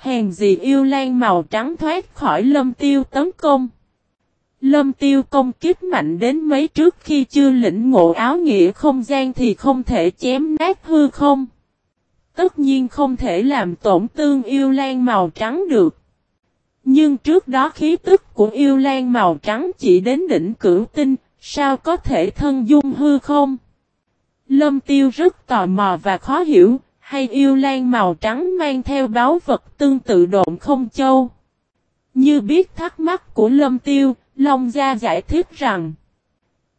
Hèn gì yêu lan màu trắng thoát khỏi lâm tiêu tấn công. Lâm tiêu công kích mạnh đến mấy trước khi chưa lĩnh ngộ áo nghĩa không gian thì không thể chém nát hư không. Tất nhiên không thể làm tổn thương yêu lan màu trắng được. Nhưng trước đó khí tức của yêu lan màu trắng chỉ đến đỉnh cửu tinh, sao có thể thân dung hư không? Lâm tiêu rất tò mò và khó hiểu, hay yêu lan màu trắng mang theo báo vật tương tự độn không châu? Như biết thắc mắc của lâm tiêu, Long Gia giải thích rằng,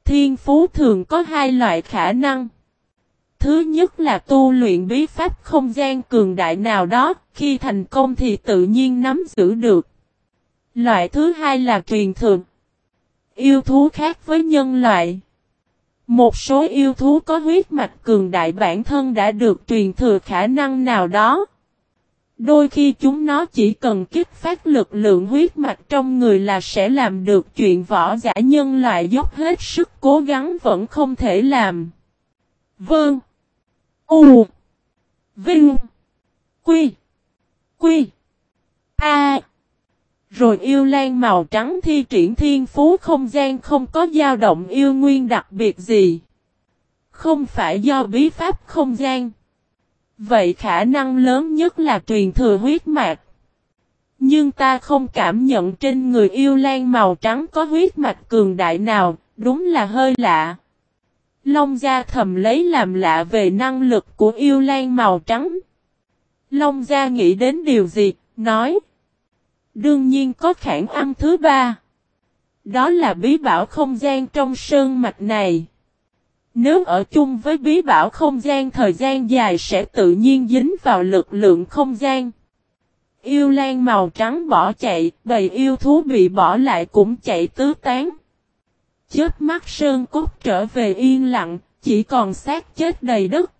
thiên phú thường có hai loại khả năng. Thứ nhất là tu luyện bí pháp không gian cường đại nào đó, khi thành công thì tự nhiên nắm giữ được. Loại thứ hai là truyền thường. Yêu thú khác với nhân loại. Một số yêu thú có huyết mạch cường đại bản thân đã được truyền thừa khả năng nào đó. Đôi khi chúng nó chỉ cần kích phát lực lượng huyết mạch trong người là sẽ làm được chuyện võ giả nhân loại dốc hết sức cố gắng vẫn không thể làm. Vâng. U. Vinh. Quy. Quy. A. Rồi yêu lan màu trắng thi triển thiên phú không gian không có dao động yêu nguyên đặc biệt gì. Không phải do bí pháp không gian. Vậy khả năng lớn nhất là truyền thừa huyết mạch. Nhưng ta không cảm nhận trên người yêu lan màu trắng có huyết mạch cường đại nào, đúng là hơi lạ. Long gia thầm lấy làm lạ về năng lực của yêu lan màu trắng. Long gia nghĩ đến điều gì, nói. Đương nhiên có khả năng thứ ba. Đó là bí bảo không gian trong sơn mạch này. Nếu ở chung với bí bảo không gian thời gian dài sẽ tự nhiên dính vào lực lượng không gian. Yêu lan màu trắng bỏ chạy, bầy yêu thú bị bỏ lại cũng chạy tứ tán. Chết mắt sơn cốt trở về yên lặng, chỉ còn xác chết đầy đất.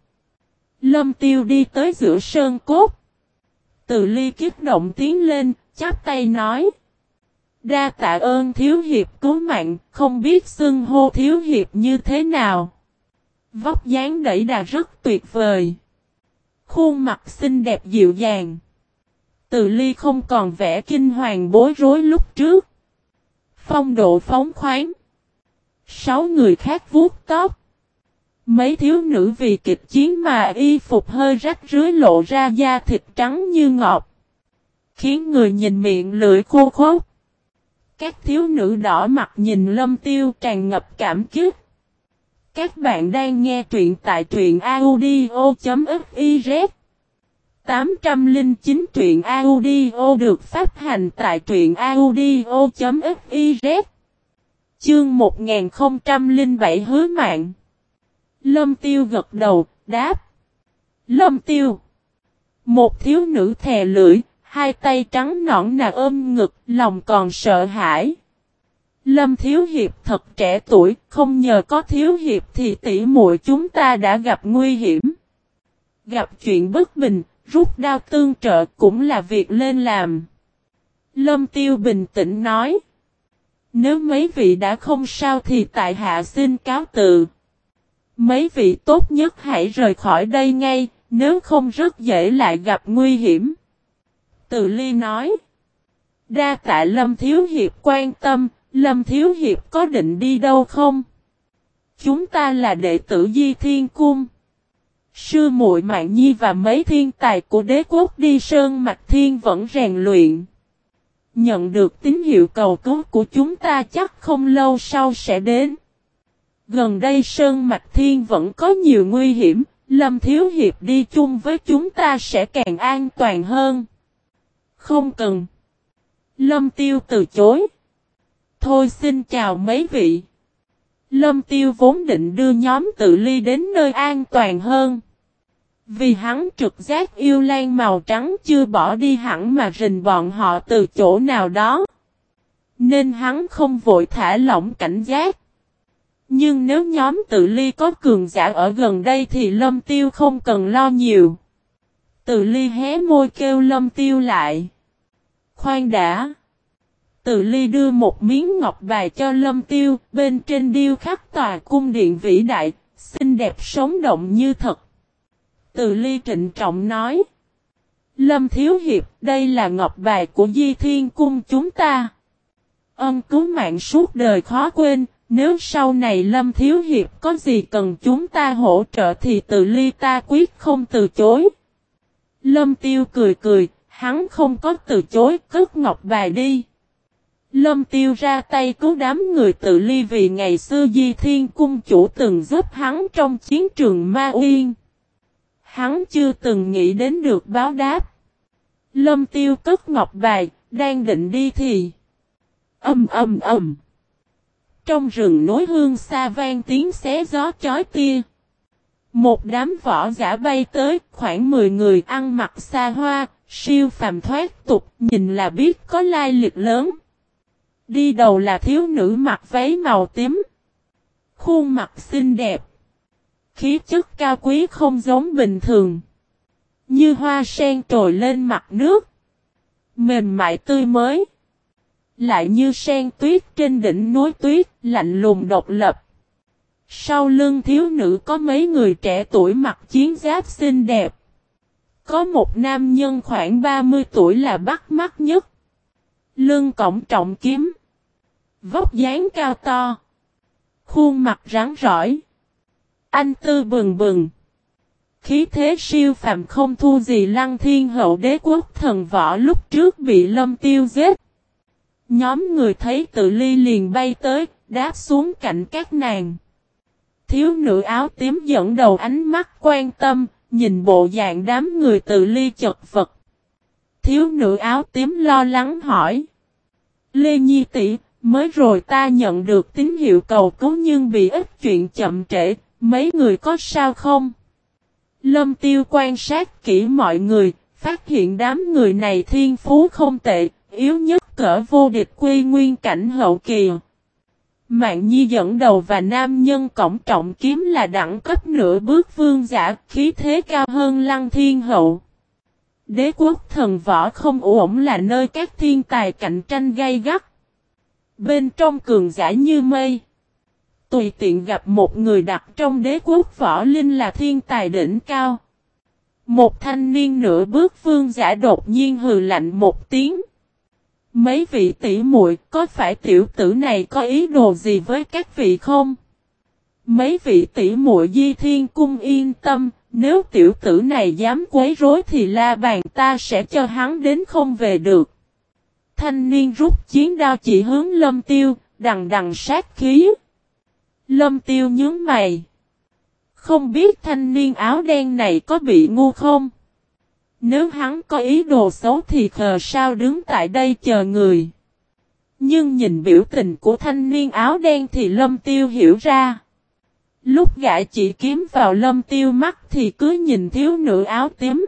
Lâm tiêu đi tới giữa sơn cốt. Từ ly kiếp động tiến lên, chắp tay nói. Đa tạ ơn thiếu hiệp cứu mạng, không biết xưng hô thiếu hiệp như thế nào. Vóc dáng đẩy đà rất tuyệt vời. Khuôn mặt xinh đẹp dịu dàng. Từ ly không còn vẻ kinh hoàng bối rối lúc trước. Phong độ phóng khoáng. Sáu người khác vuốt tóc. Mấy thiếu nữ vì kịch chiến mà y phục hơi rách rưới lộ ra da thịt trắng như ngọt. Khiến người nhìn miệng lưỡi khô khốc. Các thiếu nữ đỏ mặt nhìn lâm tiêu tràn ngập cảm kích. Các bạn đang nghe truyện tại truyện audio.fiz 809 truyện audio được phát hành tại truyện audio.fiz Chương 1007 hứa mạng. Lâm tiêu gật đầu, đáp. Lâm tiêu. Một thiếu nữ thè lưỡi, hai tay trắng nõn nà ôm ngực, lòng còn sợ hãi Lâm Thiếu Hiệp thật trẻ tuổi, không nhờ có Thiếu Hiệp thì tỷ muội chúng ta đã gặp nguy hiểm. Gặp chuyện bất bình, rút đao tương trợ cũng là việc lên làm. Lâm Tiêu bình tĩnh nói. Nếu mấy vị đã không sao thì tại hạ xin cáo tự. Mấy vị tốt nhất hãy rời khỏi đây ngay, nếu không rất dễ lại gặp nguy hiểm. Từ ly nói. Đa tạ Lâm Thiếu Hiệp quan tâm, Lâm Thiếu Hiệp có định đi đâu không? Chúng ta là đệ tử Di Thiên Cung. Sư muội Mạng Nhi và mấy thiên tài của đế quốc đi Sơn Mạch Thiên vẫn rèn luyện. Nhận được tín hiệu cầu cứu của chúng ta chắc không lâu sau sẽ đến. Gần đây Sơn Mạch Thiên vẫn có nhiều nguy hiểm, Lâm Thiếu Hiệp đi chung với chúng ta sẽ càng an toàn hơn. Không cần. Lâm Tiêu từ chối. Thôi xin chào mấy vị. Lâm Tiêu vốn định đưa nhóm tự ly đến nơi an toàn hơn. Vì hắn trực giác yêu lan màu trắng chưa bỏ đi hẳn mà rình bọn họ từ chỗ nào đó. Nên hắn không vội thả lỏng cảnh giác. Nhưng nếu nhóm tự ly có cường giả ở gần đây thì lâm tiêu không cần lo nhiều. Từ ly hé môi kêu lâm tiêu lại. Khoan đã. Từ ly đưa một miếng ngọc bài cho lâm tiêu, bên trên điêu khắc tòa cung điện vĩ đại, xinh đẹp sống động như thật. Từ ly trịnh trọng nói. Lâm Thiếu Hiệp, đây là ngọc bài của Di Thiên Cung chúng ta. Ân cứu mạng suốt đời khó quên, nếu sau này Lâm Thiếu Hiệp có gì cần chúng ta hỗ trợ thì tự ly ta quyết không từ chối. Lâm Tiêu cười cười, hắn không có từ chối, cất ngọc bài đi. Lâm Tiêu ra tay cứu đám người tự ly vì ngày xưa Di Thiên Cung chủ từng giúp hắn trong chiến trường Ma Uyên. Hắn chưa từng nghĩ đến được báo đáp. Lâm Tiêu cất ngọc bài, đang định đi thì... Âm âm âm. Trong rừng nối hương xa vang tiếng xé gió chói tia. Một đám võ giả bay tới, khoảng 10 người ăn mặc xa hoa, siêu phàm thoát tục, nhìn là biết có lai lịch lớn. Đi đầu là thiếu nữ mặc váy màu tím. Khuôn mặt xinh đẹp. Khí chất cao quý không giống bình thường. Như hoa sen trồi lên mặt nước. Mềm mại tươi mới. Lại như sen tuyết trên đỉnh núi tuyết, lạnh lùng độc lập. Sau lưng thiếu nữ có mấy người trẻ tuổi mặc chiến giáp xinh đẹp. Có một nam nhân khoảng 30 tuổi là bắt mắt nhất. Lưng cổng trọng kiếm. Vóc dáng cao to. Khuôn mặt rắn rỏi. Anh tư bừng bừng. Khí thế siêu phàm không thu gì lăng thiên hậu đế quốc thần võ lúc trước bị lâm tiêu giết. Nhóm người thấy tự ly liền bay tới, đáp xuống cạnh các nàng. Thiếu nữ áo tím dẫn đầu ánh mắt quan tâm, nhìn bộ dạng đám người tự ly chật vật. Thiếu nữ áo tím lo lắng hỏi. Lê Nhi tỷ mới rồi ta nhận được tín hiệu cầu cứu nhưng bị ít chuyện chậm trễ, mấy người có sao không? Lâm tiêu quan sát kỹ mọi người, phát hiện đám người này thiên phú không tệ, yếu nhất cỡ vô địch quy nguyên cảnh hậu kỳ. Mạng Nhi dẫn đầu và nam nhân cổng trọng kiếm là đẳng cấp nửa bước vương giả, khí thế cao hơn lăng thiên hậu. Đế quốc thần võ không ổn là nơi các thiên tài cạnh tranh gay gắt. Bên trong cường giả như mây. Tùy tiện gặp một người đặt trong đế quốc võ linh là thiên tài đỉnh cao. Một thanh niên nửa bước vương giả đột nhiên hừ lạnh một tiếng. Mấy vị tỷ muội có phải tiểu tử này có ý đồ gì với các vị không? Mấy vị tỷ muội di thiên cung yên tâm, nếu tiểu tử này dám quấy rối thì la bàn ta sẽ cho hắn đến không về được. Thanh niên rút chiến đao chỉ hướng lâm tiêu, đằng đằng sát khí. Lâm tiêu nhướng mày. Không biết thanh niên áo đen này có bị ngu không? Nếu hắn có ý đồ xấu thì khờ sao đứng tại đây chờ người. Nhưng nhìn biểu tình của thanh niên áo đen thì lâm tiêu hiểu ra. Lúc gã chỉ kiếm vào lâm tiêu mắt thì cứ nhìn thiếu nữ áo tím.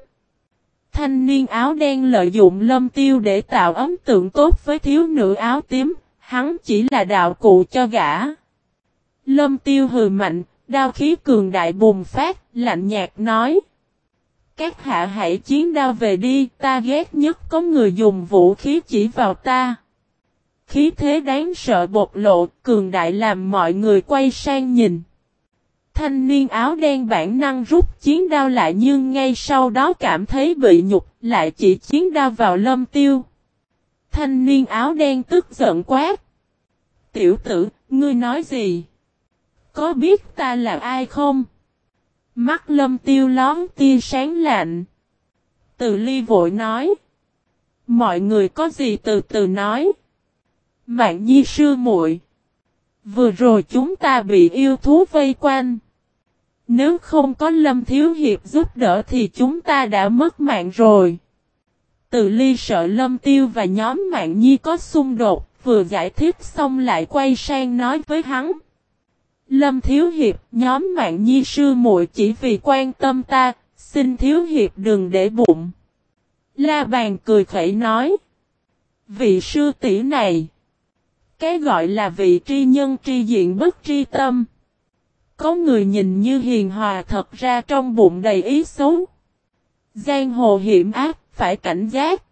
Thanh niên áo đen lợi dụng lâm tiêu để tạo ấn tượng tốt với thiếu nữ áo tím, hắn chỉ là đạo cụ cho gã. Lâm tiêu hừ mạnh, đao khí cường đại bùng phát, lạnh nhạt nói. Các hạ hãy chiến đao về đi, ta ghét nhất có người dùng vũ khí chỉ vào ta. Khí thế đáng sợ bộc lộ, cường đại làm mọi người quay sang nhìn. Thanh niên áo đen bản năng rút chiến đao lại nhưng ngay sau đó cảm thấy bị nhục, lại chỉ chiến đao vào lâm tiêu. Thanh niên áo đen tức giận quát. Tiểu tử, ngươi nói gì? Có biết ta là ai không? Mắt lâm tiêu lón tia sáng lạnh. Từ ly vội nói. Mọi người có gì từ từ nói. Mạng nhi sư muội Vừa rồi chúng ta bị yêu thú vây quanh. Nếu không có Lâm Thiếu Hiệp giúp đỡ thì chúng ta đã mất mạng rồi. Từ ly sợ Lâm Tiêu và nhóm mạng nhi có xung đột, vừa giải thích xong lại quay sang nói với hắn. Lâm Thiếu Hiệp, nhóm mạng nhi sư muội chỉ vì quan tâm ta, xin Thiếu Hiệp đừng để bụng. La bàn cười khẩy nói. Vị sư tỷ này. Cái gọi là vị tri nhân tri diện bất tri tâm. Có người nhìn như hiền hòa thật ra trong bụng đầy ý xấu. Giang hồ hiểm ác, phải cảnh giác.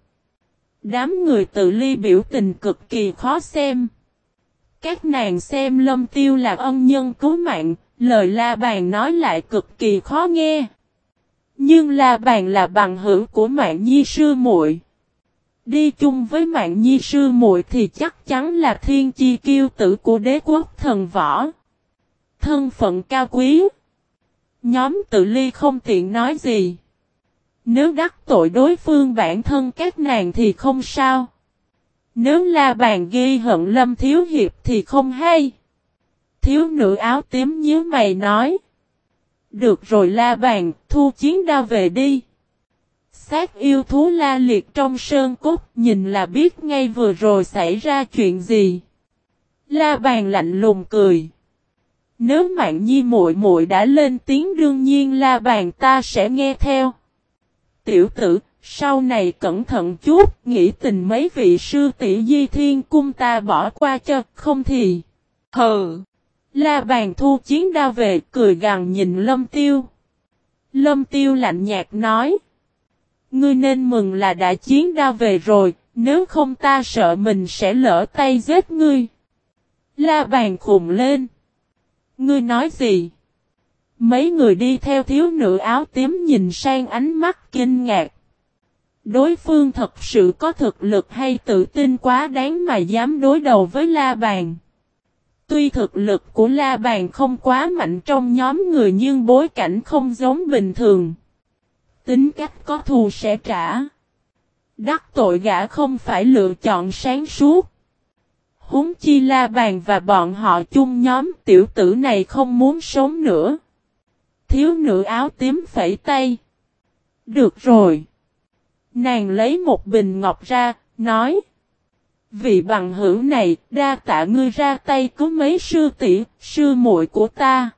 Đám người tự ly biểu tình cực kỳ khó xem. Các nàng xem lâm tiêu là ân nhân cứu mạng, lời la bàn nói lại cực kỳ khó nghe. Nhưng La Bàn là bằng hữu của Mạng Nhi sư muội. Đi chung với Mạng Nhi sư muội thì chắc chắn là thiên chi kiêu tử của đế quốc thần võ. Thân phận cao quý. Nhóm tự ly không tiện nói gì. Nếu đắc tội đối phương bản thân các nàng thì không sao. Nếu la bàn ghi hận lâm thiếu hiệp thì không hay. Thiếu nữ áo tím nhíu mày nói. Được rồi la bàn, thu chiến đao về đi. Sát yêu thú la liệt trong sơn cốt, nhìn là biết ngay vừa rồi xảy ra chuyện gì. La bàn lạnh lùng cười. Nếu mạng nhi muội muội đã lên tiếng đương nhiên la bàn ta sẽ nghe theo. Tiểu tử, sau này cẩn thận chút, nghĩ tình mấy vị sư tỷ di thiên cung ta bỏ qua cho, không thì. Hừ. La bàn thu chiến đao về, cười gằn nhìn lâm tiêu. Lâm tiêu lạnh nhạt nói. Ngươi nên mừng là đã chiến đao về rồi, nếu không ta sợ mình sẽ lỡ tay giết ngươi. La bàn khùng lên. Ngươi nói gì? Mấy người đi theo thiếu nữ áo tím nhìn sang ánh mắt kinh ngạc. Đối phương thật sự có thực lực hay tự tin quá đáng mà dám đối đầu với La Bàn. Tuy thực lực của La Bàn không quá mạnh trong nhóm người nhưng bối cảnh không giống bình thường. Tính cách có thù sẽ trả. Đắc tội gã không phải lựa chọn sáng suốt. Húng chi La Bàn và bọn họ chung nhóm tiểu tử này không muốn sống nữa. Thiếu nữ áo tím phẩy tay. Được rồi. Nàng lấy một bình ngọc ra, nói. Vị bằng hữu này, đa tạ ngươi ra tay cứu mấy sư tỷ, sư muội của ta.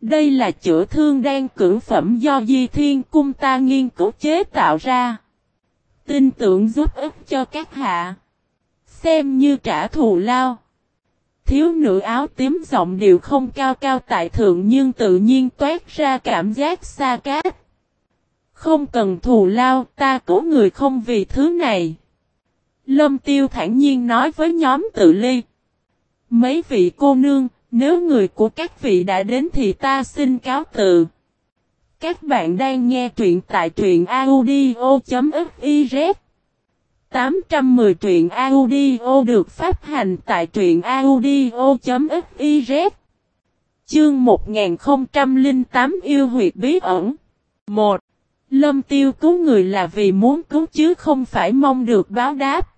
Đây là chữa thương đang cử phẩm do Di Thiên Cung ta nghiên cứu chế tạo ra. Tin tưởng giúp ích cho các hạ. Xem như trả thù lao. Thiếu nữ áo tím giọng điệu không cao cao tại thượng nhưng tự nhiên toát ra cảm giác xa cát. Không cần thù lao ta cứu người không vì thứ này. Lâm tiêu thản nhiên nói với nhóm tự ly. Mấy vị cô nương, nếu người của các vị đã đến thì ta xin cáo từ. Các bạn đang nghe truyện tại truyện audio.fiz 810 truyện audio được phát hành tại truyện audio.fiz Chương 1008 yêu huyệt bí ẩn 1. Lâm tiêu cứu người là vì muốn cứu chứ không phải mong được báo đáp.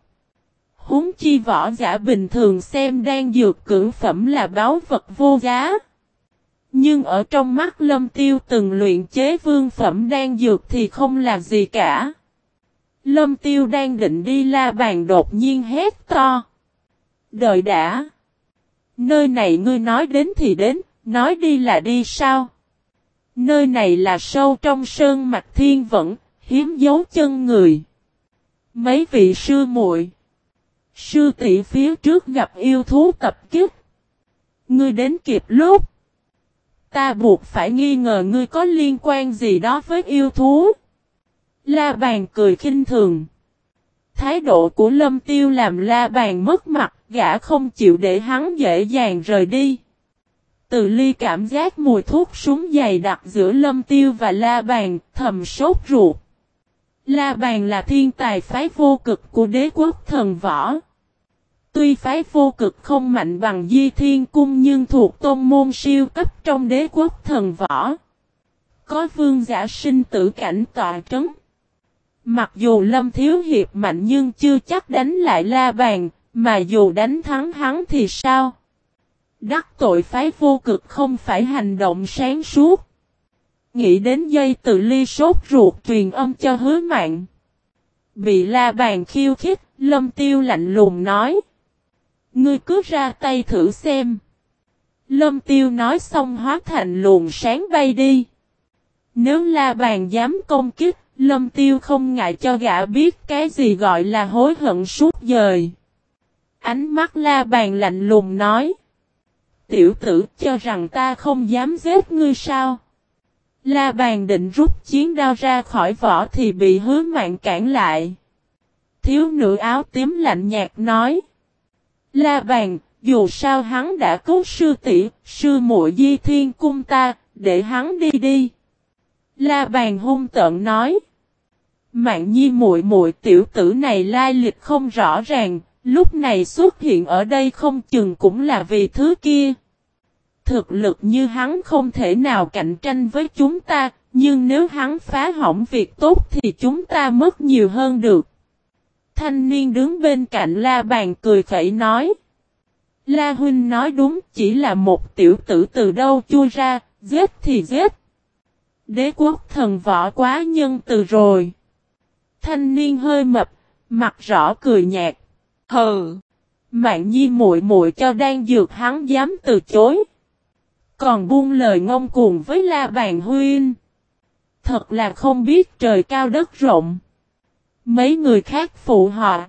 Húng chi võ giả bình thường xem đang dược cưỡng phẩm là báo vật vô giá. Nhưng ở trong mắt lâm tiêu từng luyện chế vương phẩm đang dược thì không là gì cả. Lâm tiêu đang định đi la bàn đột nhiên hét to. Đợi đã. Nơi này ngươi nói đến thì đến, nói đi là đi sao? Nơi này là sâu trong sơn mạch thiên vẫn, hiếm dấu chân người. Mấy vị sư muội Sư tỷ phía trước gặp yêu thú tập kích. Ngươi đến kịp lúc. Ta buộc phải nghi ngờ ngươi có liên quan gì đó với yêu thú. La bàn cười khinh thường. Thái độ của lâm tiêu làm la bàn mất mặt, gã không chịu để hắn dễ dàng rời đi. Từ ly cảm giác mùi thuốc súng dày đặc giữa lâm tiêu và la bàn, thầm sốt ruột. La bàn là thiên tài phái vô cực của đế quốc thần võ. Tuy phái vô cực không mạnh bằng di thiên cung nhưng thuộc tôn môn siêu cấp trong đế quốc thần võ. Có vương giả sinh tử cảnh tọa trấn. Mặc dù Lâm Thiếu Hiệp mạnh nhưng chưa chắc đánh lại la bàn, mà dù đánh thắng hắn thì sao? Đắc tội phái vô cực không phải hành động sáng suốt. Nghĩ đến dây tự ly sốt ruột truyền âm cho hứa mạng. Bị la bàn khiêu khích, lâm tiêu lạnh lùng nói. Ngươi cứ ra tay thử xem. Lâm tiêu nói xong hóa thành luồng sáng bay đi. Nếu la bàn dám công kích, lâm tiêu không ngại cho gã biết cái gì gọi là hối hận suốt dời. Ánh mắt la bàn lạnh lùng nói. Tiểu tử cho rằng ta không dám giết ngươi sao? La bàn định rút chiến đao ra khỏi vỏ thì bị hứa mạng cản lại. Thiếu nữ áo tím lạnh nhạt nói. La bàn, dù sao hắn đã cứu sư tỷ, sư muội di thiên cung ta, để hắn đi đi. La bàn hung tợn nói. Mạng nhi muội muội tiểu tử này lai lịch không rõ ràng, lúc này xuất hiện ở đây không chừng cũng là vì thứ kia. Thực lực như hắn không thể nào cạnh tranh với chúng ta, nhưng nếu hắn phá hỏng việc tốt thì chúng ta mất nhiều hơn được. Thanh niên đứng bên cạnh la bàn cười khẩy nói. La huynh nói đúng chỉ là một tiểu tử từ đâu chui ra, giết thì giết. Đế quốc thần võ quá nhân từ rồi. Thanh niên hơi mập, mặt rõ cười nhạt. Hừ. Mạng nhi muội muội cho đang dược hắn dám từ chối. Còn buông lời ngông cuồng với la bàn huyên. Thật là không biết trời cao đất rộng. Mấy người khác phụ họ.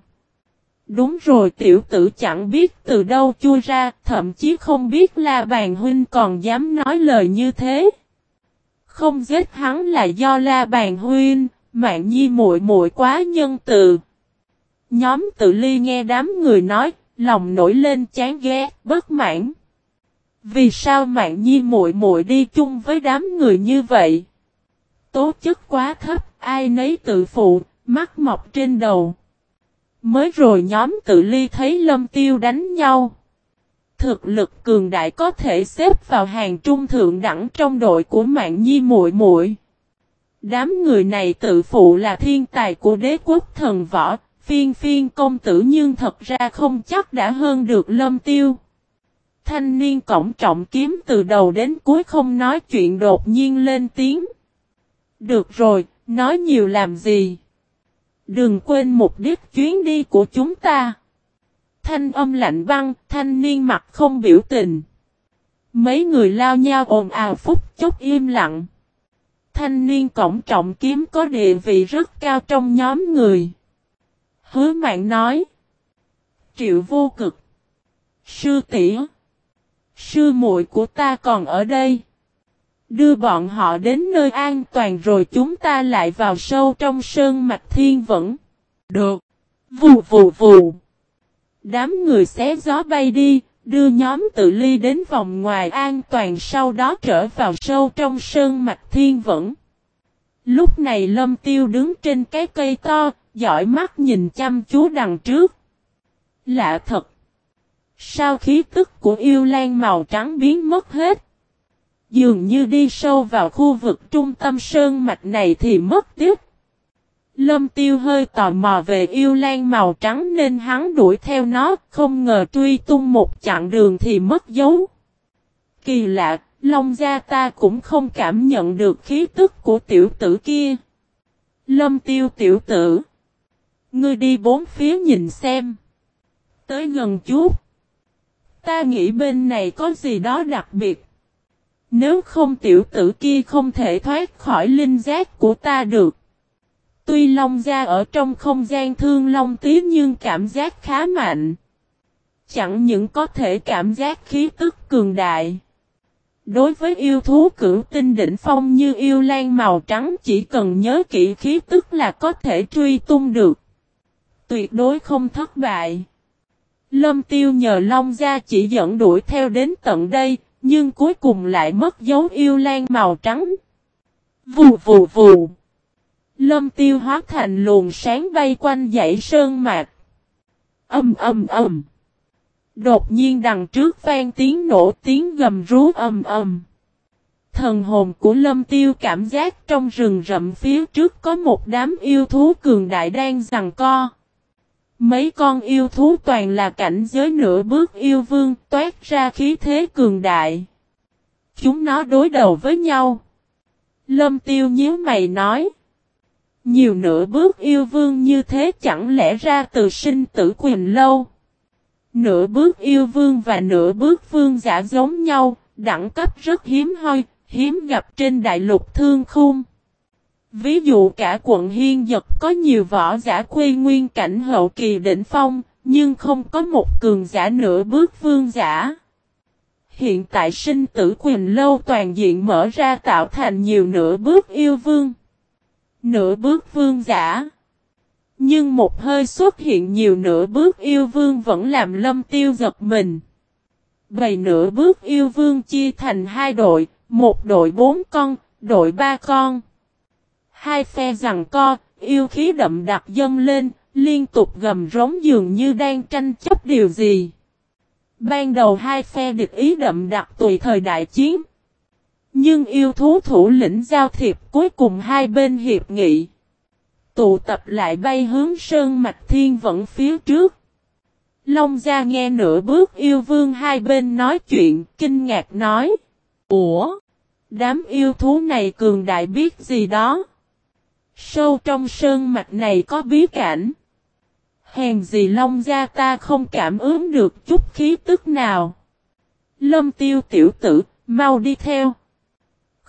Đúng rồi tiểu tử chẳng biết từ đâu chui ra, thậm chí không biết la bàn huynh còn dám nói lời như thế. Không giết hắn là do la bàn huynh, mạng nhi muội muội quá nhân từ. Nhóm tự ly nghe đám người nói, lòng nổi lên chán ghét, bất mãn. Vì sao mạng nhi muội muội đi chung với đám người như vậy? Tố chất quá thấp, ai nấy tự phụ, mắt mọc trên đầu. Mới rồi nhóm tự ly thấy lâm tiêu đánh nhau. Thực lực cường đại có thể xếp vào hàng trung thượng đẳng trong đội của mạng nhi muội muội. Đám người này tự phụ là thiên tài của đế quốc thần võ, phiên phiên công tử nhưng thật ra không chắc đã hơn được lâm tiêu. Thanh niên cổng trọng kiếm từ đầu đến cuối không nói chuyện đột nhiên lên tiếng. Được rồi, nói nhiều làm gì? Đừng quên mục đích chuyến đi của chúng ta. Thanh âm lạnh băng, thanh niên mặt không biểu tình. Mấy người lao nhau ồn ào phút chốc im lặng. Thanh niên cổng trọng kiếm có địa vị rất cao trong nhóm người. Hứa mạng nói. Triệu vô cực. Sư tỷ Sư muội của ta còn ở đây. Đưa bọn họ đến nơi an toàn rồi chúng ta lại vào sâu trong sơn mạch thiên vẫn. Được. Vù vù vù. Đám người xé gió bay đi, đưa nhóm tự ly đến vòng ngoài an toàn sau đó trở vào sâu trong sơn mạch thiên vẫn. Lúc này lâm tiêu đứng trên cái cây to, dõi mắt nhìn chăm chú đằng trước. Lạ thật. Sao khí tức của yêu lan màu trắng biến mất hết? Dường như đi sâu vào khu vực trung tâm sơn mạch này thì mất tiếp. Lâm tiêu hơi tò mò về yêu lan màu trắng nên hắn đuổi theo nó, không ngờ truy tung một chặng đường thì mất dấu. Kỳ lạ, Long gia ta cũng không cảm nhận được khí tức của tiểu tử kia. Lâm tiêu tiểu tử. Ngươi đi bốn phía nhìn xem. Tới gần chút. Ta nghĩ bên này có gì đó đặc biệt. Nếu không tiểu tử kia không thể thoát khỏi linh giác của ta được. Tuy Long Gia ở trong không gian thương Long tí nhưng cảm giác khá mạnh. Chẳng những có thể cảm giác khí tức cường đại. Đối với yêu thú cửu tinh đỉnh phong như yêu lan màu trắng chỉ cần nhớ kỹ khí tức là có thể truy tung được. Tuyệt đối không thất bại. Lâm tiêu nhờ Long Gia chỉ dẫn đuổi theo đến tận đây, nhưng cuối cùng lại mất dấu yêu lan màu trắng. Vù vù vù. Lâm tiêu hóa thành luồng sáng bay quanh dãy sơn mạc. Âm âm âm. Đột nhiên đằng trước vang tiếng nổ tiếng gầm rú âm âm. Thần hồn của lâm tiêu cảm giác trong rừng rậm phía trước có một đám yêu thú cường đại đang giằng co. Mấy con yêu thú toàn là cảnh giới nửa bước yêu vương toát ra khí thế cường đại. Chúng nó đối đầu với nhau. Lâm tiêu nhíu mày nói. Nhiều nửa bước yêu vương như thế chẳng lẽ ra từ sinh tử quyền lâu. Nửa bước yêu vương và nửa bước vương giả giống nhau, đẳng cấp rất hiếm hoi, hiếm gặp trên đại lục thương khung. Ví dụ cả quận Hiên Dật có nhiều võ giả quy nguyên cảnh hậu kỳ đỉnh phong, nhưng không có một cường giả nửa bước vương giả. Hiện tại sinh tử quyền lâu toàn diện mở ra tạo thành nhiều nửa bước yêu vương. Nửa bước vương giả. Nhưng một hơi xuất hiện nhiều nửa bước yêu vương vẫn làm lâm tiêu giật mình. Bầy nửa bước yêu vương chia thành hai đội, một đội bốn con, đội ba con. Hai phe rằng co, yêu khí đậm đặc dâng lên, liên tục gầm rống dường như đang tranh chấp điều gì. Ban đầu hai phe địch ý đậm đặc tùy thời đại chiến. Nhưng yêu thú thủ lĩnh giao thiệp cuối cùng hai bên hiệp nghị. Tụ tập lại bay hướng sơn mạch thiên vẫn phía trước. Long gia nghe nửa bước yêu vương hai bên nói chuyện, kinh ngạc nói. Ủa? Đám yêu thú này cường đại biết gì đó? Sâu trong sơn mạch này có bí cảnh. Hèn gì Long gia ta không cảm ứng được chút khí tức nào. Lâm tiêu tiểu tử, mau đi theo.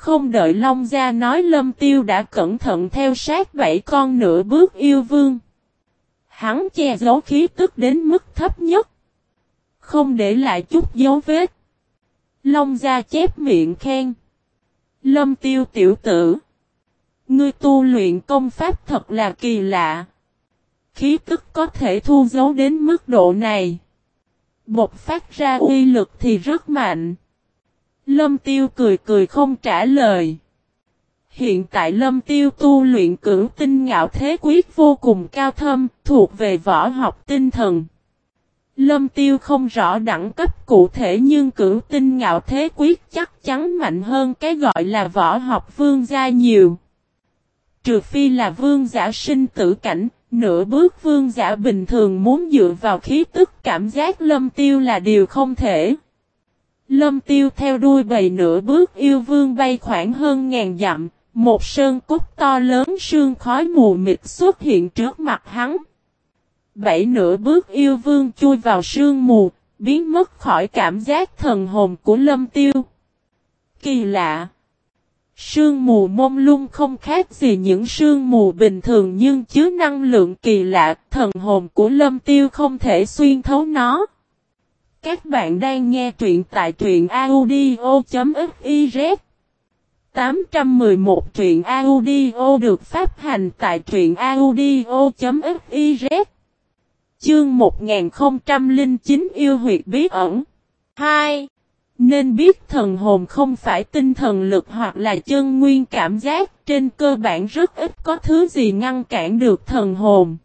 Không đợi Long Gia nói Lâm Tiêu đã cẩn thận theo sát bảy con nửa bước yêu vương. Hắn che giấu khí tức đến mức thấp nhất. Không để lại chút dấu vết. Long Gia chép miệng khen. Lâm Tiêu tiểu tử. Ngươi tu luyện công pháp thật là kỳ lạ. Khí tức có thể thu giấu đến mức độ này. Bột phát ra uy lực thì rất mạnh. Lâm Tiêu cười cười không trả lời. Hiện tại Lâm Tiêu tu luyện cửu tinh ngạo thế quyết vô cùng cao thâm, thuộc về võ học tinh thần. Lâm Tiêu không rõ đẳng cấp cụ thể nhưng cửu tinh ngạo thế quyết chắc chắn mạnh hơn cái gọi là võ học vương gia nhiều. Trừ phi là vương giả sinh tử cảnh, nửa bước vương giả bình thường muốn dựa vào khí tức cảm giác lâm tiêu là điều không thể. Lâm tiêu theo đuôi bầy nửa bước yêu vương bay khoảng hơn ngàn dặm, một sơn cốt to lớn sương khói mù mịt xuất hiện trước mặt hắn. Bảy nửa bước yêu vương chui vào sương mù, biến mất khỏi cảm giác thần hồn của lâm tiêu. Kỳ lạ! Sương mù mông lung không khác gì những sương mù bình thường nhưng chứa năng lượng kỳ lạ, thần hồn của lâm tiêu không thể xuyên thấu nó. Các bạn đang nghe truyện tại truyện audio.fiz 811 truyện audio được phát hành tại truyện audio.fiz Chương 1009 yêu huyệt bí ẩn 2. Nên biết thần hồn không phải tinh thần lực hoặc là chân nguyên cảm giác trên cơ bản rất ít có thứ gì ngăn cản được thần hồn.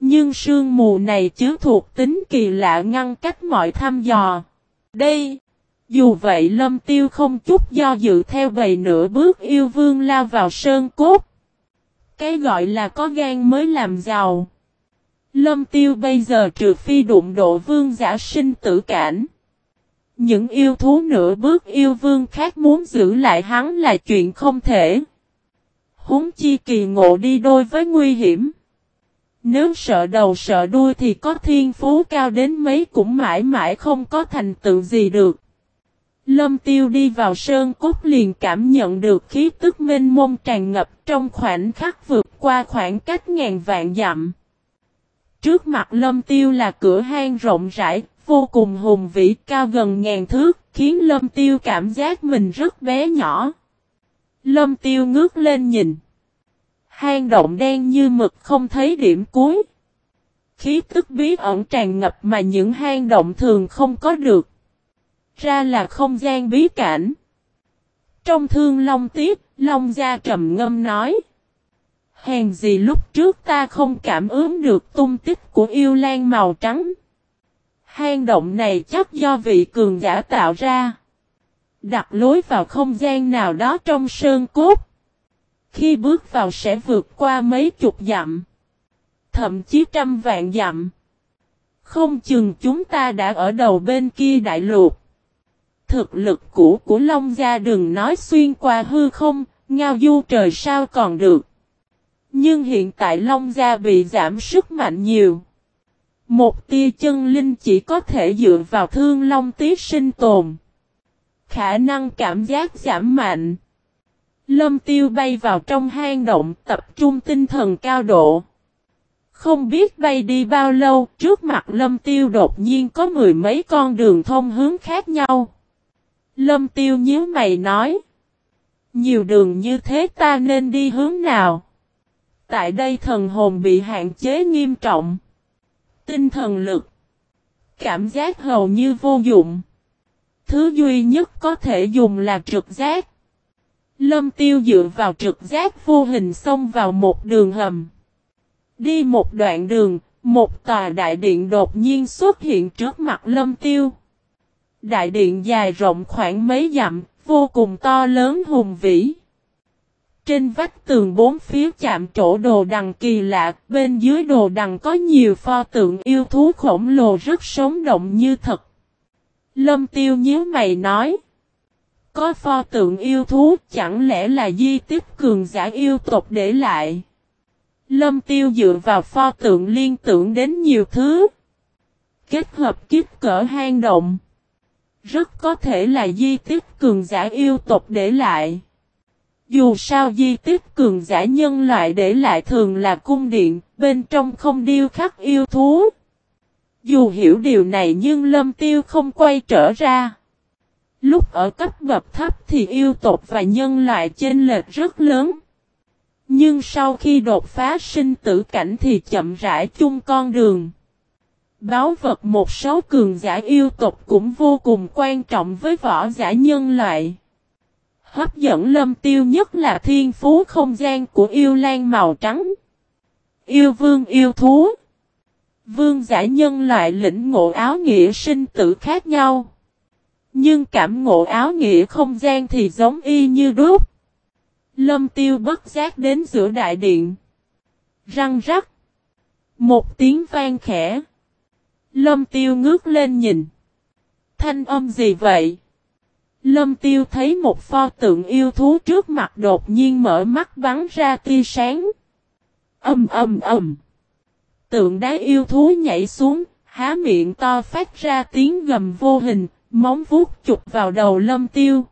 Nhưng sương mù này chứa thuộc tính kỳ lạ ngăn cách mọi thăm dò. Đây, dù vậy lâm tiêu không chút do dự theo bầy nửa bước yêu vương lao vào sơn cốt. Cái gọi là có gan mới làm giàu. Lâm tiêu bây giờ trừ phi đụng độ vương giả sinh tử cảnh. Những yêu thú nửa bước yêu vương khác muốn giữ lại hắn là chuyện không thể. Húng chi kỳ ngộ đi đôi với nguy hiểm. Nếu sợ đầu sợ đuôi thì có thiên phú cao đến mấy cũng mãi mãi không có thành tựu gì được. Lâm tiêu đi vào sơn cốt liền cảm nhận được khí tức mênh mông tràn ngập trong khoảnh khắc vượt qua khoảng cách ngàn vạn dặm. Trước mặt lâm tiêu là cửa hang rộng rãi, vô cùng hùng vĩ cao gần ngàn thước, khiến lâm tiêu cảm giác mình rất bé nhỏ. Lâm tiêu ngước lên nhìn. Hang động đen như mực không thấy điểm cuối. Khí tức bí ẩn tràn ngập mà những hang động thường không có được. Ra là không gian bí cảnh. Trong thương Long tiếp, Long gia trầm ngâm nói. Hèn gì lúc trước ta không cảm ứng được tung tích của yêu lan màu trắng. Hang động này chắc do vị cường giả tạo ra. Đặt lối vào không gian nào đó trong sơn cốt. Khi bước vào sẽ vượt qua mấy chục dặm. Thậm chí trăm vạn dặm. Không chừng chúng ta đã ở đầu bên kia đại lục. Thực lực cũ của Long Gia đừng nói xuyên qua hư không, ngao du trời sao còn được. Nhưng hiện tại Long Gia bị giảm sức mạnh nhiều. Một tia chân linh chỉ có thể dựa vào thương Long tí sinh tồn. Khả năng cảm giác giảm mạnh. Lâm tiêu bay vào trong hang động tập trung tinh thần cao độ. Không biết bay đi bao lâu, trước mặt lâm tiêu đột nhiên có mười mấy con đường thông hướng khác nhau. Lâm tiêu nhíu mày nói. Nhiều đường như thế ta nên đi hướng nào? Tại đây thần hồn bị hạn chế nghiêm trọng. Tinh thần lực. Cảm giác hầu như vô dụng. Thứ duy nhất có thể dùng là trực giác. Lâm tiêu dựa vào trực giác vô hình xông vào một đường hầm. Đi một đoạn đường, một tòa đại điện đột nhiên xuất hiện trước mặt lâm tiêu. Đại điện dài rộng khoảng mấy dặm, vô cùng to lớn hùng vĩ. Trên vách tường bốn phía chạm trổ đồ đằng kỳ lạ, bên dưới đồ đằng có nhiều pho tượng yêu thú khổng lồ rất sống động như thật. Lâm tiêu nhíu mày nói. Có pho tượng yêu thú chẳng lẽ là di tích cường giả yêu tộc để lại. Lâm tiêu dựa vào pho tượng liên tưởng đến nhiều thứ. Kết hợp kiếp cỡ hang động. Rất có thể là di tích cường giả yêu tộc để lại. Dù sao di tích cường giả nhân loại để lại thường là cung điện, bên trong không điêu khắc yêu thú. Dù hiểu điều này nhưng lâm tiêu không quay trở ra. Lúc ở cấp bậc thấp thì yêu tộc và nhân loại chênh lệch rất lớn. Nhưng sau khi đột phá sinh tử cảnh thì chậm rãi chung con đường. Báo vật một số cường giả yêu tộc cũng vô cùng quan trọng với võ giả nhân loại. Hấp dẫn lâm tiêu nhất là thiên phú không gian của yêu lan màu trắng. Yêu vương yêu thú. Vương giả nhân loại lĩnh ngộ áo nghĩa sinh tử khác nhau. Nhưng cảm ngộ áo nghĩa không gian thì giống y như đúc. Lâm tiêu bất giác đến giữa đại điện. Răng rắc. Một tiếng vang khẽ. Lâm tiêu ngước lên nhìn. Thanh âm gì vậy? Lâm tiêu thấy một pho tượng yêu thú trước mặt đột nhiên mở mắt bắn ra tia sáng. Âm âm âm. Tượng đá yêu thú nhảy xuống, há miệng to phát ra tiếng gầm vô hình, móng vuốt chụp vào đầu lâm tiêu.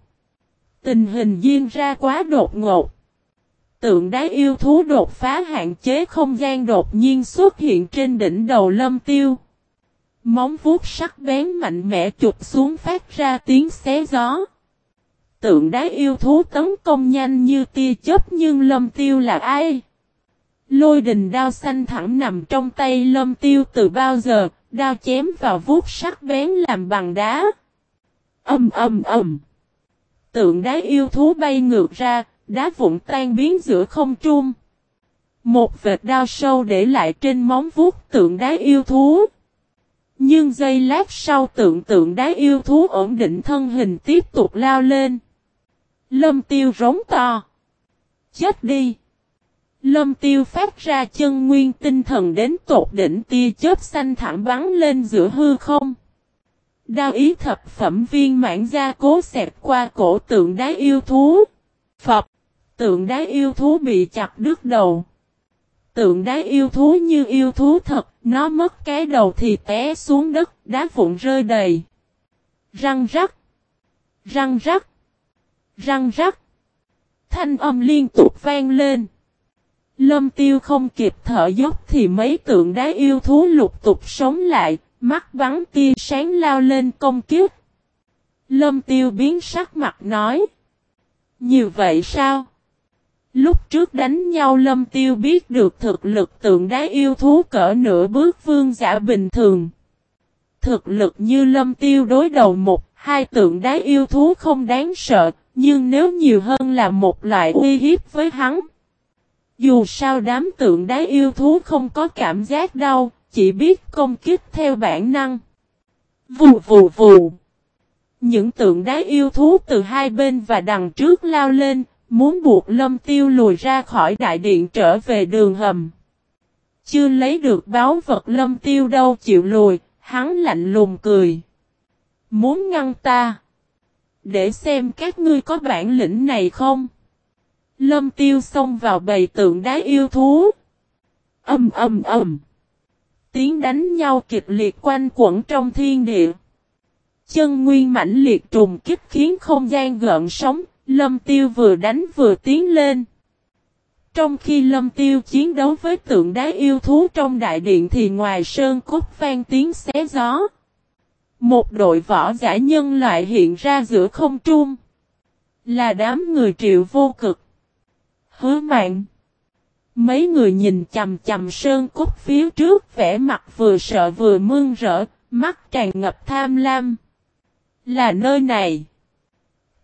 Tình hình diễn ra quá đột ngột. Tượng đá yêu thú đột phá hạn chế không gian đột nhiên xuất hiện trên đỉnh đầu lâm tiêu. Móng vuốt sắc bén mạnh mẽ chụp xuống phát ra tiếng xé gió. Tượng đá yêu thú tấn công nhanh như tia chớp nhưng lâm tiêu là ai? Lôi đình đao xanh thẳng nằm trong tay lâm tiêu từ bao giờ, đao chém vào vuốt sắc bén làm bằng đá. Âm âm âm. Tượng đá yêu thú bay ngược ra, đá vụn tan biến giữa không trung. Một vệt đao sâu để lại trên móng vuốt tượng đá yêu thú. Nhưng giây lát sau tượng tượng đá yêu thú ổn định thân hình tiếp tục lao lên. Lâm tiêu rống to. Chết đi. Lâm tiêu phát ra chân nguyên tinh thần đến tột đỉnh tia chớp xanh thẳng bắn lên giữa hư không. Đao ý thập phẩm viên mãn ra cố xẹp qua cổ tượng đá yêu thú. Phật. Tượng đá yêu thú bị chặt đứt đầu. Tượng đá yêu thú như yêu thú thật, nó mất cái đầu thì té xuống đất, đá vụn rơi đầy. Răng rắc. Răng rắc. Răng rắc. Thanh âm liên tục vang lên. Lâm tiêu không kịp thở dốc thì mấy tượng đá yêu thú lục tục sống lại, mắt bắn tia sáng lao lên công kiếp. Lâm tiêu biến sắc mặt nói. Nhiều vậy sao? Lúc trước đánh nhau lâm tiêu biết được thực lực tượng đá yêu thú cỡ nửa bước vương giả bình thường. Thực lực như lâm tiêu đối đầu một, hai tượng đá yêu thú không đáng sợ, nhưng nếu nhiều hơn là một loại uy hiếp với hắn. Dù sao đám tượng đá yêu thú không có cảm giác đau, chỉ biết công kích theo bản năng. Vù vù vù. Những tượng đá yêu thú từ hai bên và đằng trước lao lên, muốn buộc lâm tiêu lùi ra khỏi đại điện trở về đường hầm. Chưa lấy được báo vật lâm tiêu đâu chịu lùi, hắn lạnh lùng cười. Muốn ngăn ta. Để xem các ngươi có bản lĩnh này không? Lâm tiêu xông vào bầy tượng đá yêu thú. Âm âm âm. Tiếng đánh nhau kịch liệt quanh quẩn trong thiên địa. Chân nguyên mãnh liệt trùng kích khiến không gian gợn sóng, Lâm Tiêu vừa đánh vừa tiến lên. Trong khi Lâm Tiêu chiến đấu với tượng đá yêu thú trong đại điện thì ngoài sơn cốt vang tiếng xé gió. Một đội võ giả nhân loại hiện ra giữa không trung. Là đám người triệu vô cực. Hứa mạng. Mấy người nhìn chầm chầm sơn cốt phía trước vẻ mặt vừa sợ vừa mương rỡ, mắt tràn ngập tham lam. Là nơi này.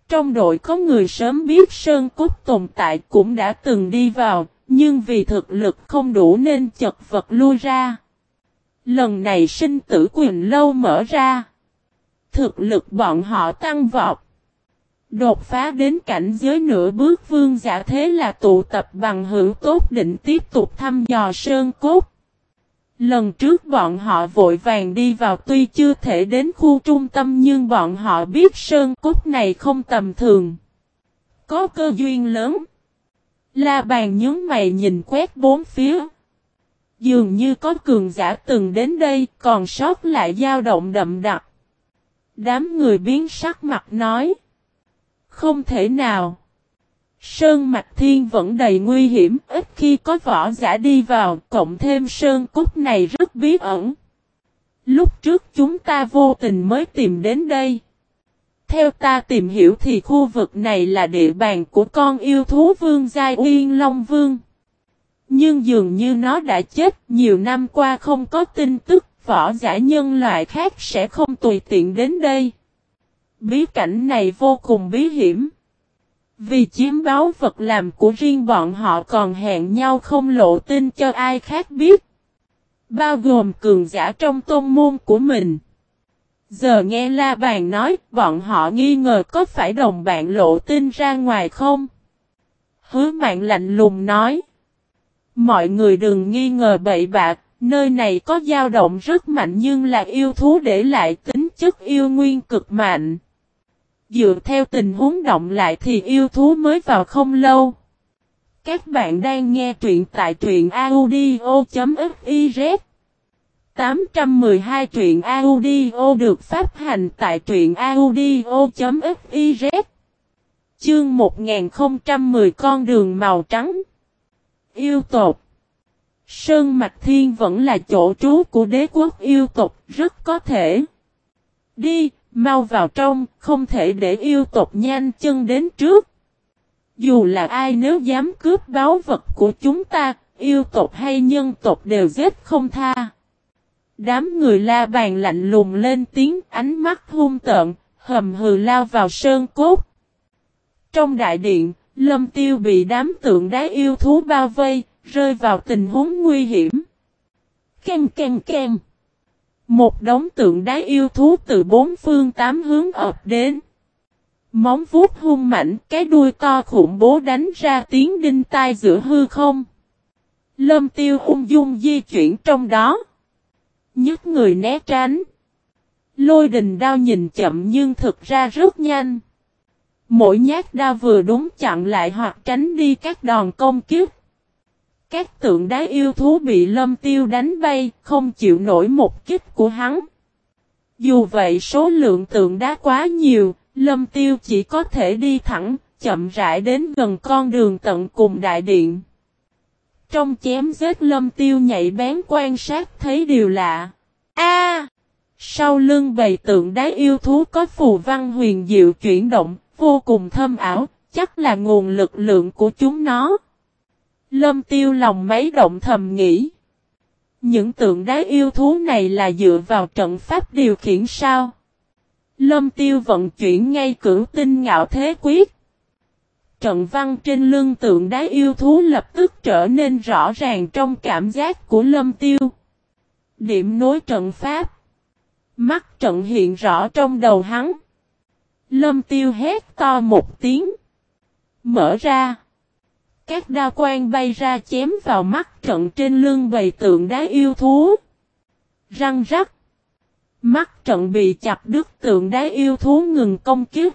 Trong đội có người sớm biết Sơn Cúc tồn tại cũng đã từng đi vào, nhưng vì thực lực không đủ nên chật vật lui ra. Lần này sinh tử quyền lâu mở ra. Thực lực bọn họ tăng vọt. Đột phá đến cảnh giới nửa bước vương giả thế là tụ tập bằng hữu tốt định tiếp tục thăm dò sơn cốt. Lần trước bọn họ vội vàng đi vào tuy chưa thể đến khu trung tâm nhưng bọn họ biết sơn cốt này không tầm thường. Có cơ duyên lớn. La bàn nhớ mày nhìn quét bốn phía. Dường như có cường giả từng đến đây, còn sót lại dao động đậm đặc. Đám người biến sắc mặt nói. Không thể nào. Sơn Mạch Thiên vẫn đầy nguy hiểm, ít khi có võ giả đi vào, cộng thêm Sơn cốt này rất bí ẩn. Lúc trước chúng ta vô tình mới tìm đến đây. Theo ta tìm hiểu thì khu vực này là địa bàn của con yêu thú vương giai Uyên Long Vương. Nhưng dường như nó đã chết nhiều năm qua không có tin tức võ giả nhân loại khác sẽ không tùy tiện đến đây. Bí cảnh này vô cùng bí hiểm. Vì chiếm báo vật làm của riêng bọn họ còn hẹn nhau không lộ tin cho ai khác biết. Bao gồm cường giả trong tôn môn của mình. Giờ nghe La Bàn nói, bọn họ nghi ngờ có phải đồng bạn lộ tin ra ngoài không? Hứa mạng lạnh lùng nói. Mọi người đừng nghi ngờ bậy bạc, nơi này có dao động rất mạnh nhưng là yêu thú để lại tính chất yêu nguyên cực mạnh. Dựa theo tình huống động lại thì yêu thú mới vào không lâu. Các bạn đang nghe truyện tại truyện audio.fiz 812 truyện audio được phát hành tại truyện audio.fiz Chương 1010 con đường màu trắng. Yêu tộc. Sơn Mạch Thiên vẫn là chỗ trú của đế quốc yêu tộc rất có thể. Đi, mau vào trong, không thể để yêu tộc nhanh chân đến trước Dù là ai nếu dám cướp báo vật của chúng ta, yêu tộc hay nhân tộc đều giết không tha Đám người la bàn lạnh lùng lên tiếng ánh mắt hung tợn, hầm hừ lao vào sơn cốt. Trong đại điện, lâm tiêu bị đám tượng đá yêu thú bao vây, rơi vào tình huống nguy hiểm. Keng keng ken. Một đống tượng đá yêu thú từ bốn phương tám hướng ập đến. Móng vuốt hung mạnh, cái đuôi to khủng bố đánh ra tiếng đinh tai giữa hư không. Lâm tiêu ung dung di chuyển trong đó nhất người né tránh. Lôi đình đao nhìn chậm nhưng thực ra rất nhanh. Mỗi nhát đao vừa đúng chặn lại hoặc tránh đi các đòn công kiếp. Các tượng đá yêu thú bị lâm tiêu đánh bay, không chịu nổi một kích của hắn. Dù vậy số lượng tượng đá quá nhiều, lâm tiêu chỉ có thể đi thẳng, chậm rãi đến gần con đường tận cùng đại điện. Trong chém giết lâm tiêu nhảy bén quan sát thấy điều lạ. A! sau lưng bầy tượng đá yêu thú có phù văn huyền diệu chuyển động, vô cùng thâm ảo, chắc là nguồn lực lượng của chúng nó. Lâm tiêu lòng máy động thầm nghĩ. Những tượng đá yêu thú này là dựa vào trận pháp điều khiển sao? Lâm tiêu vận chuyển ngay cửu tinh ngạo thế quyết. Trận văn trên lưng tượng đá yêu thú lập tức trở nên rõ ràng trong cảm giác của lâm tiêu. Điểm nối trận pháp. Mắt trận hiện rõ trong đầu hắn. Lâm tiêu hét to một tiếng. Mở ra. Các đa quan bay ra chém vào mắt trận trên lưng bầy tượng đá yêu thú. Răng rắc. Mắt trận bị chặt đứt, tượng đá yêu thú ngừng công kiếp.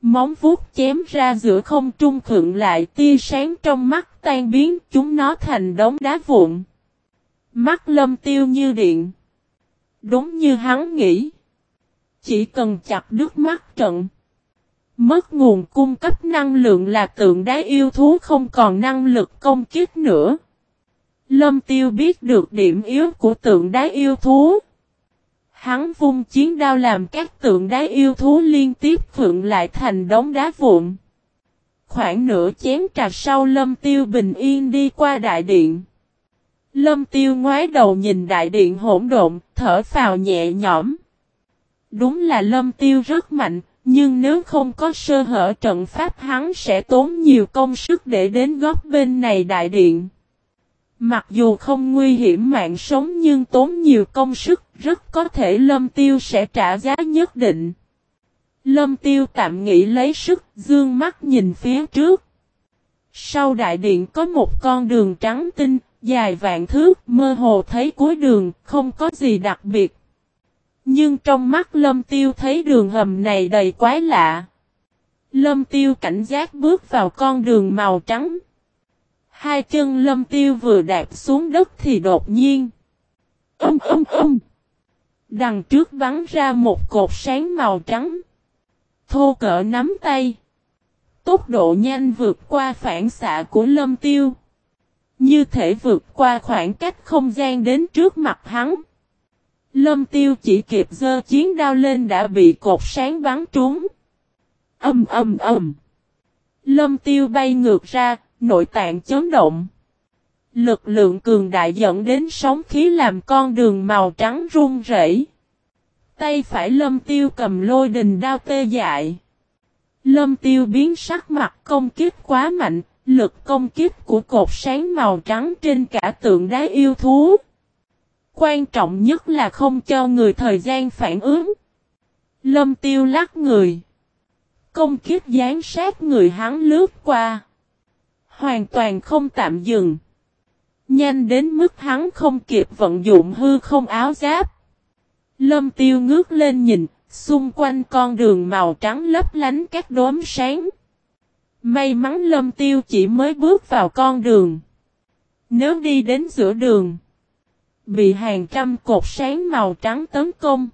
Móng vuốt chém ra giữa không trung khượng lại, tia sáng trong mắt tan biến, chúng nó thành đống đá vụn. Mắt lâm tiêu như điện. Đúng như hắn nghĩ. Chỉ cần chặt đứt mắt trận. Mất nguồn cung cấp năng lượng là tượng đá yêu thú không còn năng lực công kích nữa. Lâm tiêu biết được điểm yếu của tượng đá yêu thú. Hắn vung chiến đao làm các tượng đá yêu thú liên tiếp phượng lại thành đống đá vụn. Khoảng nửa chén trà sau lâm tiêu bình yên đi qua đại điện. Lâm tiêu ngoái đầu nhìn đại điện hỗn độn, thở phào nhẹ nhõm. Đúng là lâm tiêu rất mạnh, nhưng nếu không có sơ hở trận pháp hắn sẽ tốn nhiều công sức để đến góc bên này đại điện. Mặc dù không nguy hiểm mạng sống nhưng tốn nhiều công sức, rất có thể lâm tiêu sẽ trả giá nhất định. Lâm tiêu tạm nghĩ lấy sức, dương mắt nhìn phía trước. Sau đại điện có một con đường trắng tinh, dài vạn thước, mơ hồ thấy cuối đường, không có gì đặc biệt. Nhưng trong mắt lâm tiêu thấy đường hầm này đầy quái lạ. Lâm tiêu cảnh giác bước vào con đường màu trắng. Hai chân lâm tiêu vừa đạp xuống đất thì đột nhiên. Âm âm âm. Đằng trước bắn ra một cột sáng màu trắng. Thô cỡ nắm tay. Tốc độ nhanh vượt qua phản xạ của lâm tiêu. Như thể vượt qua khoảng cách không gian đến trước mặt hắn. Lâm tiêu chỉ kịp giơ chiến đao lên đã bị cột sáng bắn trúng. Âm âm âm. Lâm tiêu bay ngược ra, nội tạng chấn động. Lực lượng cường đại dẫn đến sóng khí làm con đường màu trắng run rẩy. Tay phải lâm tiêu cầm lôi đình đao tê dại. Lâm tiêu biến sắc mặt công kiếp quá mạnh, lực công kiếp của cột sáng màu trắng trên cả tượng đá yêu thú. Quan trọng nhất là không cho người thời gian phản ứng. Lâm tiêu lắc người. Công kiếp gián sát người hắn lướt qua. Hoàn toàn không tạm dừng. Nhanh đến mức hắn không kịp vận dụng hư không áo giáp. Lâm tiêu ngước lên nhìn, xung quanh con đường màu trắng lấp lánh các đốm sáng. May mắn lâm tiêu chỉ mới bước vào con đường. Nếu đi đến giữa đường, bị hàng trăm cột sáng màu trắng tấn công.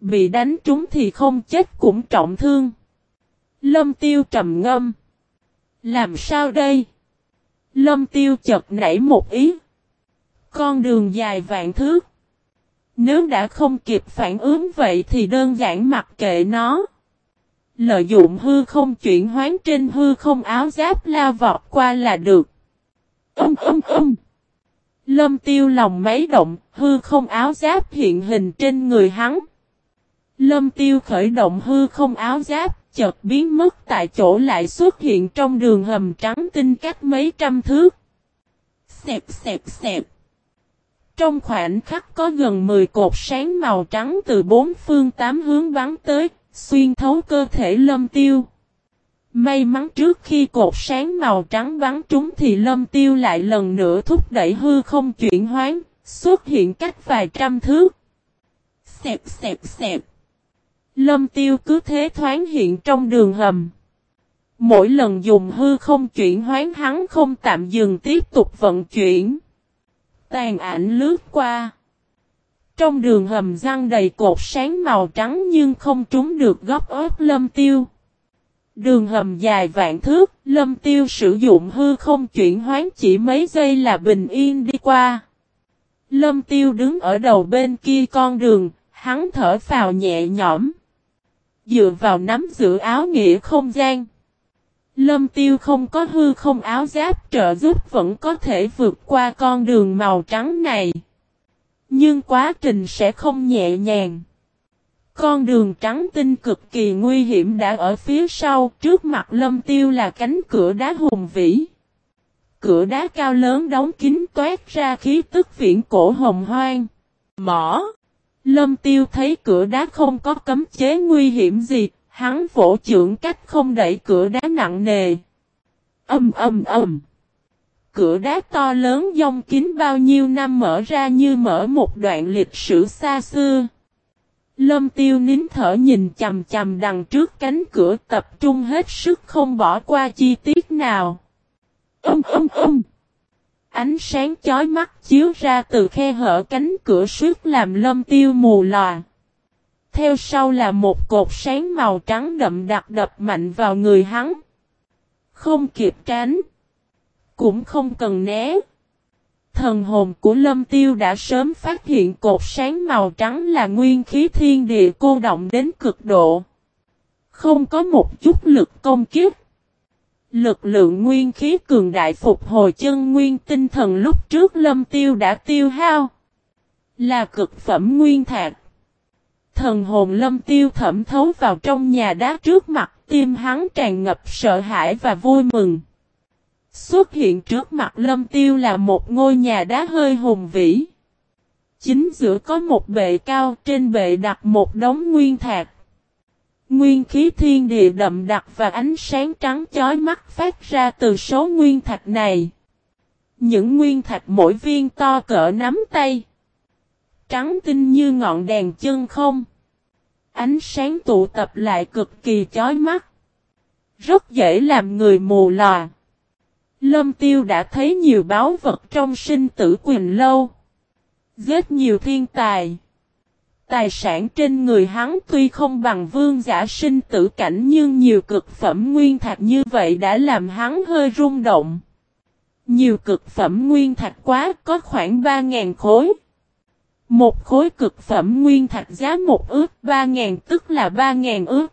Bị đánh trúng thì không chết cũng trọng thương. Lâm tiêu trầm ngâm. Làm sao đây? Lâm tiêu chợt nảy một ý. Con đường dài vạn thước. Nếu đã không kịp phản ứng vậy thì đơn giản mặc kệ nó. Lợi dụng hư không chuyển hoán trên hư không áo giáp la vọt qua là được. Âm âm âm. Lâm tiêu lòng máy động, hư không áo giáp hiện hình trên người hắn. Lâm tiêu khởi động hư không áo giáp, chợt biến mất tại chỗ lại xuất hiện trong đường hầm trắng tinh cách mấy trăm thước. Xẹp xẹp xẹp. Trong khoảnh khắc có gần 10 cột sáng màu trắng từ bốn phương tám hướng bắn tới, xuyên thấu cơ thể lâm tiêu. May mắn trước khi cột sáng màu trắng bắn trúng thì lâm tiêu lại lần nữa thúc đẩy hư không chuyển hoán, xuất hiện cách vài trăm thước. Xẹp xẹp xẹp. Lâm tiêu cứ thế thoáng hiện trong đường hầm. Mỗi lần dùng hư không chuyển hoán hắn không tạm dừng tiếp tục vận chuyển. Tàn ảnh lướt qua. Trong đường hầm răng đầy cột sáng màu trắng nhưng không trúng được góc ớt lâm tiêu. Đường hầm dài vạn thước, lâm tiêu sử dụng hư không chuyển hoán chỉ mấy giây là bình yên đi qua. Lâm tiêu đứng ở đầu bên kia con đường, hắn thở phào nhẹ nhõm. Dựa vào nắm giữ áo nghĩa không gian. Lâm tiêu không có hư không áo giáp trợ giúp vẫn có thể vượt qua con đường màu trắng này. Nhưng quá trình sẽ không nhẹ nhàng. Con đường trắng tinh cực kỳ nguy hiểm đã ở phía sau, trước mặt lâm tiêu là cánh cửa đá hùng vĩ. Cửa đá cao lớn đóng kín toát ra khí tức viễn cổ hồng hoang. Mỏ! Lâm tiêu thấy cửa đá không có cấm chế nguy hiểm gì, hắn vỗ trưởng cách không đẩy cửa đá nặng nề. Âm âm âm! Cửa đá to lớn dòng kín bao nhiêu năm mở ra như mở một đoạn lịch sử xa xưa. Lâm tiêu nín thở nhìn chầm chầm đằng trước cánh cửa tập trung hết sức không bỏ qua chi tiết nào. Âm âm âm. Ánh sáng chói mắt chiếu ra từ khe hở cánh cửa suốt làm lâm tiêu mù lòa. Theo sau là một cột sáng màu trắng đậm đặc đập mạnh vào người hắn. Không kịp tránh. Cũng không cần né. Thần hồn của lâm tiêu đã sớm phát hiện cột sáng màu trắng là nguyên khí thiên địa cô động đến cực độ. Không có một chút lực công kiếp. Lực lượng nguyên khí cường đại phục hồi chân nguyên tinh thần lúc trước lâm tiêu đã tiêu hao. Là cực phẩm nguyên thạc. Thần hồn lâm tiêu thẩm thấu vào trong nhà đá trước mặt, tim hắn tràn ngập sợ hãi và vui mừng. Xuất hiện trước mặt lâm tiêu là một ngôi nhà đá hơi hùng vĩ. Chính giữa có một bệ cao, trên bệ đặt một đống nguyên thạch. Nguyên khí thiên địa đậm đặc và ánh sáng trắng chói mắt phát ra từ số nguyên thạch này. Những nguyên thạch mỗi viên to cỡ nắm tay. Trắng tinh như ngọn đèn chân không. Ánh sáng tụ tập lại cực kỳ chói mắt. Rất dễ làm người mù lòa. Lâm Tiêu đã thấy nhiều báo vật trong sinh tử quyền lâu. Giết nhiều thiên tài. Tài sản trên người hắn tuy không bằng vương giả sinh tử cảnh nhưng nhiều cực phẩm nguyên thạch như vậy đã làm hắn hơi rung động. Nhiều cực phẩm nguyên thạch quá có khoảng 3.000 khối. Một khối cực phẩm nguyên thạch giá một ước 3.000 tức là 3.000 ước.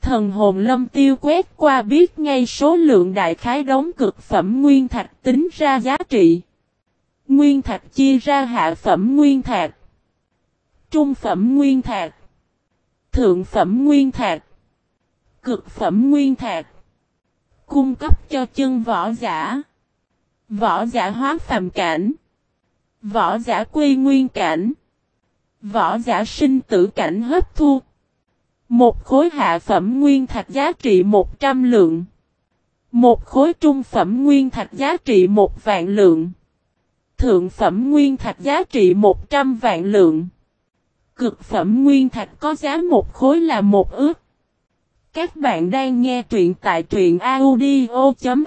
Thần hồn lâm tiêu quét qua biết ngay số lượng đại khái đống cực phẩm nguyên thạch tính ra giá trị. Nguyên thạch chia ra hạ phẩm nguyên thạch, trung phẩm nguyên thạch, thượng phẩm nguyên thạch, cực phẩm nguyên thạch. Cung cấp cho chân võ giả. Võ giả hóa phàm cảnh. Võ giả quy nguyên cảnh. Võ giả sinh tử cảnh hấp thu. Một khối hạ phẩm nguyên thạch giá trị 100 lượng. Một khối trung phẩm nguyên thạch giá trị một vạn lượng. Thượng phẩm nguyên thạch giá trị 100 vạn lượng. Cực phẩm nguyên thạch có giá một khối là một ước. Các bạn đang nghe truyện tại truyện audio.fiz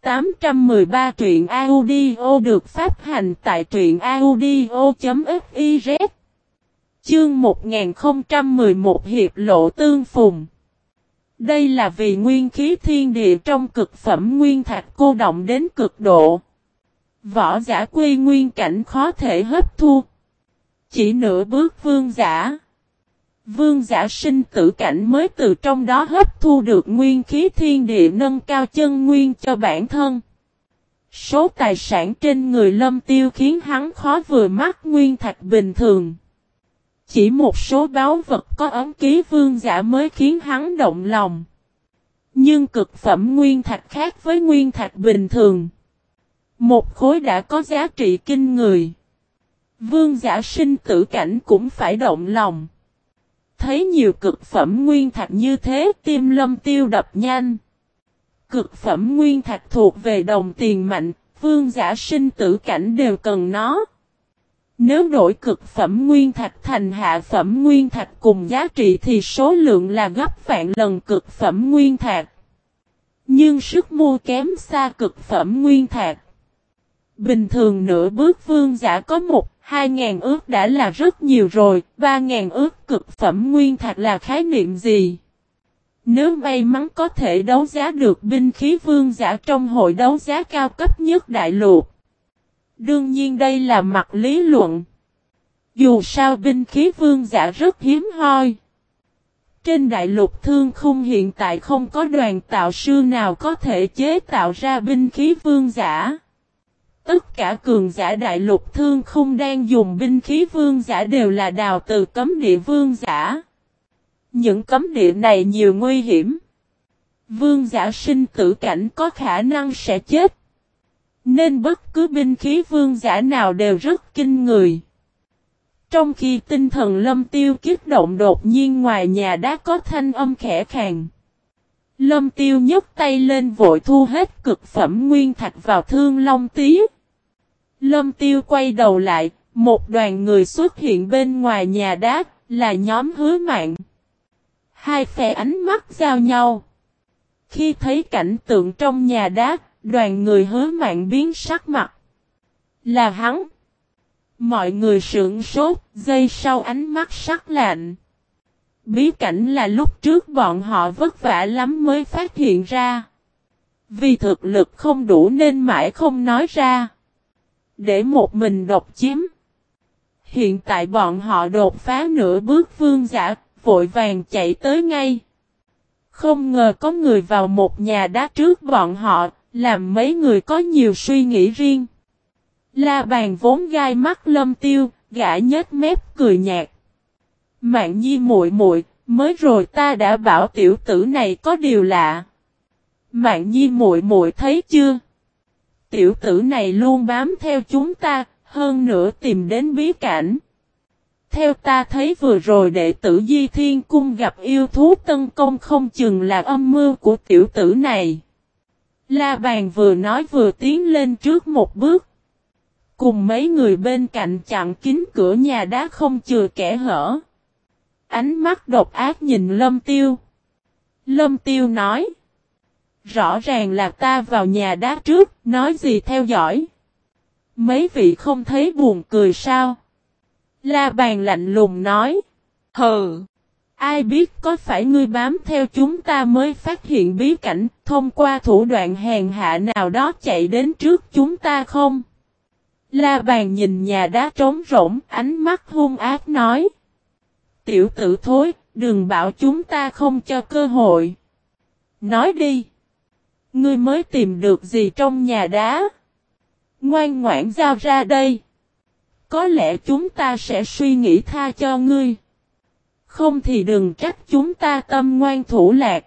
813 truyện audio được phát hành tại truyện audio.fiz Chương 1011 Hiệp Lộ Tương Phùng Đây là vì nguyên khí thiên địa trong cực phẩm nguyên thạch cô động đến cực độ. Võ giả quy nguyên cảnh khó thể hấp thu. Chỉ nửa bước vương giả. Vương giả sinh tử cảnh mới từ trong đó hấp thu được nguyên khí thiên địa nâng cao chân nguyên cho bản thân. Số tài sản trên người lâm tiêu khiến hắn khó vừa mắt nguyên thạch bình thường. Chỉ một số báo vật có ấn ký vương giả mới khiến hắn động lòng. Nhưng cực phẩm nguyên thạch khác với nguyên thạch bình thường. Một khối đã có giá trị kinh người. Vương giả sinh tử cảnh cũng phải động lòng. Thấy nhiều cực phẩm nguyên thạch như thế tim lâm tiêu đập nhanh. Cực phẩm nguyên thạch thuộc về đồng tiền mạnh, vương giả sinh tử cảnh đều cần nó. Nếu đổi cực phẩm nguyên thạch thành hạ phẩm nguyên thạch cùng giá trị thì số lượng là gấp vạn lần cực phẩm nguyên thạch. Nhưng sức mua kém xa cực phẩm nguyên thạch. Bình thường nửa bước vương giả có một, hai ngàn ước đã là rất nhiều rồi, ba ngàn ước cực phẩm nguyên thạch là khái niệm gì? Nếu may mắn có thể đấu giá được binh khí vương giả trong hội đấu giá cao cấp nhất đại lục. Đương nhiên đây là mặt lý luận. Dù sao binh khí vương giả rất hiếm hoi. Trên đại lục thương khung hiện tại không có đoàn tạo sư nào có thể chế tạo ra binh khí vương giả. Tất cả cường giả đại lục thương khung đang dùng binh khí vương giả đều là đào từ cấm địa vương giả. Những cấm địa này nhiều nguy hiểm. Vương giả sinh tử cảnh có khả năng sẽ chết. Nên bất cứ binh khí vương giả nào đều rất kinh người. Trong khi tinh thần lâm tiêu kích động đột nhiên ngoài nhà đã có thanh âm khẽ khàng. Lâm tiêu nhấc tay lên vội thu hết cực phẩm nguyên thạch vào thương long tí. Lâm tiêu quay đầu lại, một đoàn người xuất hiện bên ngoài nhà đá, là nhóm hứa mạng. Hai phe ánh mắt giao nhau. Khi thấy cảnh tượng trong nhà đá, đoàn người hứa mạng biến sắc mặt. Là hắn. Mọi người sưởng sốt, dây sau ánh mắt sắc lạnh. Bí cảnh là lúc trước bọn họ vất vả lắm mới phát hiện ra. Vì thực lực không đủ nên mãi không nói ra. Để một mình độc chiếm. Hiện tại bọn họ đột phá nửa bước vương giả, vội vàng chạy tới ngay. Không ngờ có người vào một nhà đá trước bọn họ, làm mấy người có nhiều suy nghĩ riêng. La bàn vốn gai mắt lâm tiêu, gã nhếch mép cười nhạt. Mạng nhi muội muội, mới rồi ta đã bảo tiểu tử này có điều lạ. Mạng nhi muội muội thấy chưa? Tiểu tử này luôn bám theo chúng ta, hơn nữa tìm đến bí cảnh. Theo ta thấy vừa rồi đệ tử Di Thiên Cung gặp yêu thú tân công không chừng là âm mưu của tiểu tử này. La bàn vừa nói vừa tiến lên trước một bước. Cùng mấy người bên cạnh chặn kín cửa nhà đá không chừa kẻ hở. Ánh mắt độc ác nhìn Lâm Tiêu. Lâm Tiêu nói. Rõ ràng là ta vào nhà đá trước, nói gì theo dõi. Mấy vị không thấy buồn cười sao? La bàn lạnh lùng nói. Hừ! Ai biết có phải ngươi bám theo chúng ta mới phát hiện bí cảnh thông qua thủ đoạn hèn hạ nào đó chạy đến trước chúng ta không? La bàn nhìn nhà đá trống rỗng ánh mắt hung ác nói. Tiểu tử thối, đừng bảo chúng ta không cho cơ hội. Nói đi. Ngươi mới tìm được gì trong nhà đá? Ngoan ngoãn giao ra đây. Có lẽ chúng ta sẽ suy nghĩ tha cho ngươi. Không thì đừng trách chúng ta tâm ngoan thủ lạc.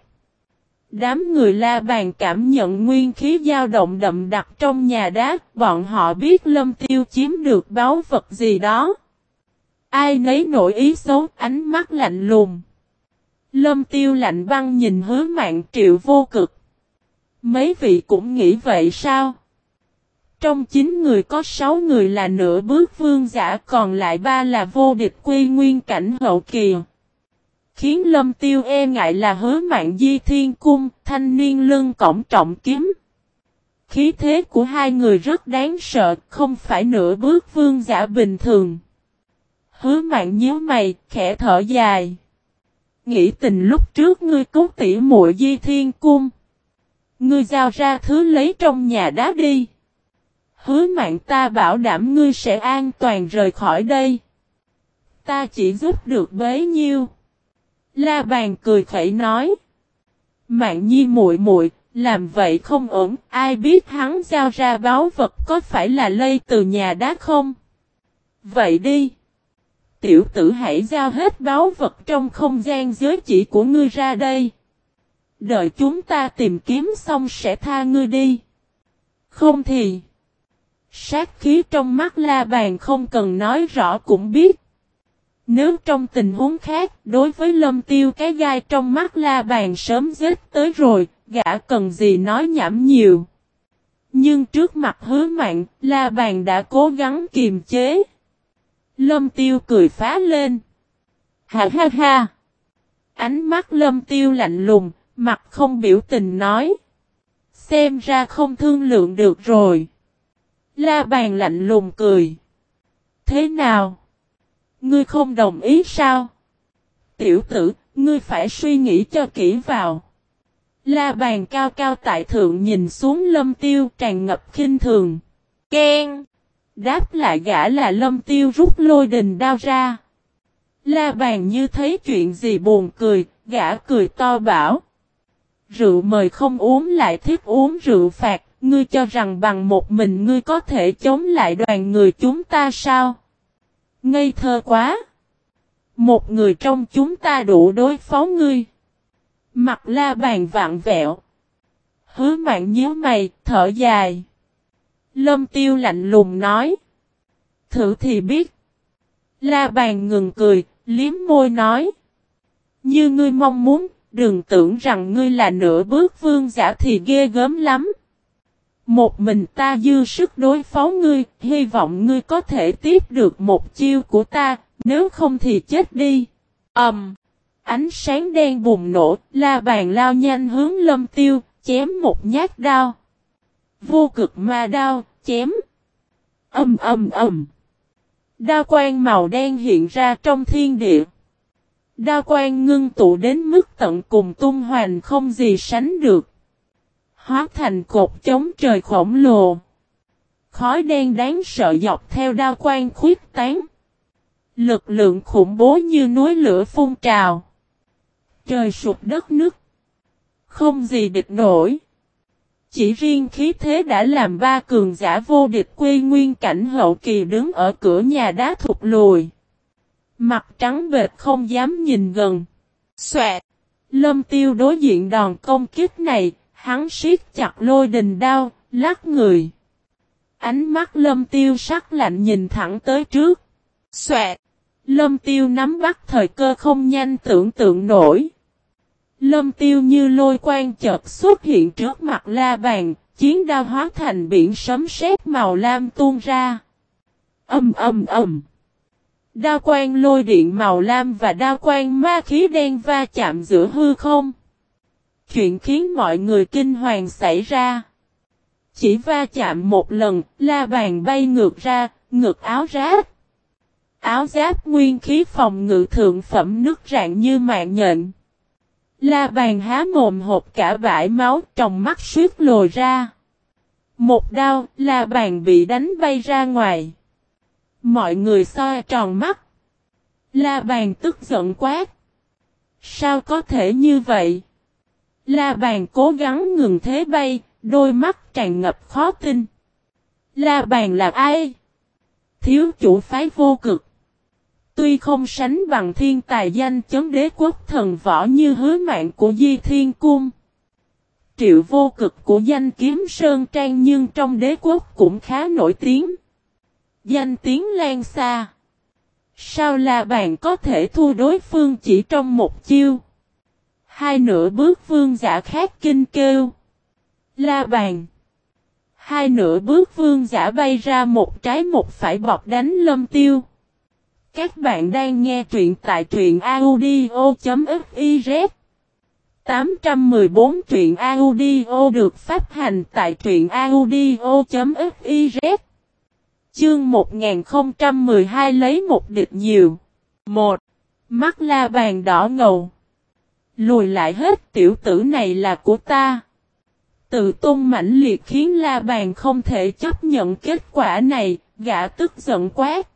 Đám người la bàn cảm nhận nguyên khí dao động đậm đặc trong nhà đá, bọn họ biết lâm tiêu chiếm được báu vật gì đó. Ai nấy nổi ý xấu, ánh mắt lạnh lùng. Lâm tiêu lạnh băng nhìn hứa mạng triệu vô cực. Mấy vị cũng nghĩ vậy sao? Trong 9 người có 6 người là nửa bước vương giả còn lại ba là vô địch quy nguyên cảnh hậu kỳ. Khiến lâm tiêu e ngại là hứa mạng di thiên cung, thanh niên lưng cổng trọng kiếm. Khí thế của hai người rất đáng sợ, không phải nửa bước vương giả bình thường. Hứa mạng nhíu mày, khẽ thở dài. Nghĩ tình lúc trước ngươi cứu tỉ muội di thiên cung. Ngươi giao ra thứ lấy trong nhà đá đi. Hứa mạng ta bảo đảm ngươi sẽ an toàn rời khỏi đây. Ta chỉ giúp được bấy nhiêu. La bàn cười khẩy nói. Mạng nhi muội muội làm vậy không ổn, ai biết hắn giao ra báo vật có phải là lây từ nhà đá không? Vậy đi. Tiểu tử hãy giao hết báo vật trong không gian giới chỉ của ngươi ra đây. Đợi chúng ta tìm kiếm xong sẽ tha ngươi đi. Không thì. Sát khí trong mắt la bàn không cần nói rõ cũng biết. Nếu trong tình huống khác, đối với lâm tiêu cái gai trong mắt la bàn sớm giết tới rồi, gã cần gì nói nhảm nhiều. Nhưng trước mặt hứa mạng, la bàn đã cố gắng kiềm chế. Lâm tiêu cười phá lên. Ha ha ha. Ánh mắt lâm tiêu lạnh lùng, mặt không biểu tình nói. Xem ra không thương lượng được rồi. La bàn lạnh lùng cười. Thế nào? Ngươi không đồng ý sao? Tiểu tử, ngươi phải suy nghĩ cho kỹ vào. La bàn cao cao tại thượng nhìn xuống lâm tiêu tràn ngập khinh thường. Ken! Đáp lại gã là lâm tiêu rút lôi đình đao ra. La bàn như thấy chuyện gì buồn cười, gã cười to bảo. Rượu mời không uống lại thiết uống rượu phạt, ngươi cho rằng bằng một mình ngươi có thể chống lại đoàn người chúng ta sao? Ngây thơ quá! Một người trong chúng ta đủ đối phó ngươi. Mặt la bàn vạn vẹo. Hứa mạng nhíu mày, thở dài. Lâm tiêu lạnh lùng nói. Thử thì biết. La bàn ngừng cười, liếm môi nói. Như ngươi mong muốn, đừng tưởng rằng ngươi là nửa bước vương giả thì ghê gớm lắm. Một mình ta dư sức đối phó ngươi, hy vọng ngươi có thể tiếp được một chiêu của ta, nếu không thì chết đi. Ầm. Um, ánh sáng đen bùng nổ, la bàn lao nhanh hướng lâm tiêu, chém một nhát đao. Vô cực ma đao, chém. Âm âm âm. Đao quang màu đen hiện ra trong thiên địa. Đao quang ngưng tụ đến mức tận cùng tung hoành không gì sánh được. Hóa thành cột chống trời khổng lồ. Khói đen đáng sợ dọc theo đao quan khuyết tán. Lực lượng khủng bố như núi lửa phun trào. Trời sụp đất nước. Không gì địch nổi. Chỉ riêng khí thế đã làm ba cường giả vô địch quê nguyên cảnh hậu kỳ đứng ở cửa nhà đá thụt lùi. Mặt trắng bệt không dám nhìn gần. Xoẹt! Lâm tiêu đối diện đòn công kích này, hắn siết chặt lôi đình đao, lắc người. Ánh mắt lâm tiêu sắc lạnh nhìn thẳng tới trước. Xoẹt! Lâm tiêu nắm bắt thời cơ không nhanh tưởng tượng nổi. Lâm tiêu như lôi quan chợt xuất hiện trước mặt la bàn, chiến đao hóa thành biển sấm sét màu lam tuôn ra. Âm âm âm. Đao quan lôi điện màu lam và đao quan ma khí đen va chạm giữa hư không. Chuyện khiến mọi người kinh hoàng xảy ra. Chỉ va chạm một lần, la bàn bay ngược ra, ngực áo giáp, Áo giáp nguyên khí phòng ngự thượng phẩm nước rạng như mạng nhện. La bàn há mồm hộp cả bãi máu trong mắt suýt lồi ra. Một đau, la bàn bị đánh bay ra ngoài. Mọi người soi tròn mắt. La bàn tức giận quát. Sao có thể như vậy? La bàn cố gắng ngừng thế bay, đôi mắt tràn ngập khó tin. La bàn là ai? Thiếu chủ phái vô cực. Tuy không sánh bằng thiên tài danh chấn đế quốc thần võ như hứa mạng của Di Thiên Cung. Triệu vô cực của danh kiếm Sơn Trang nhưng trong đế quốc cũng khá nổi tiếng. Danh tiếng lan xa. Sao là bạn có thể thua đối phương chỉ trong một chiêu? Hai nửa bước vương giả khác kinh kêu. La bàn. Hai nửa bước vương giả bay ra một trái một phải bọc đánh lâm tiêu. Các bạn đang nghe truyện tại truyện audio.fiz 814 truyện audio được phát hành tại truyện audio.fiz Chương 1012 lấy một địch nhiều 1. Mắt la bàn đỏ ngầu Lùi lại hết tiểu tử này là của ta Tự tôn mãnh liệt khiến la bàn không thể chấp nhận kết quả này Gã tức giận quát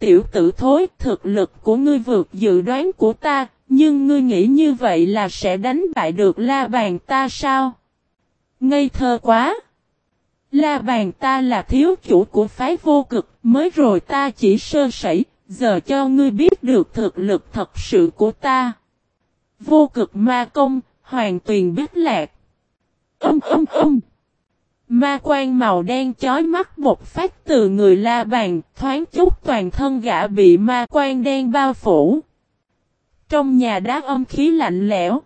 tiểu tử thối, thực lực của ngươi vượt dự đoán của ta, nhưng ngươi nghĩ như vậy là sẽ đánh bại được la bàn ta sao? Ngây thơ quá! La bàn ta là thiếu chủ của phái vô cực, mới rồi ta chỉ sơ sẩy, giờ cho ngươi biết được thực lực thật sự của ta. Vô cực ma công, hoàng tuyền biết lạc. Âm âm âm! Ma quan màu đen chói mắt một phát từ người la bàn, thoáng chút toàn thân gã bị ma quan đen bao phủ. Trong nhà đá âm khí lạnh lẽo.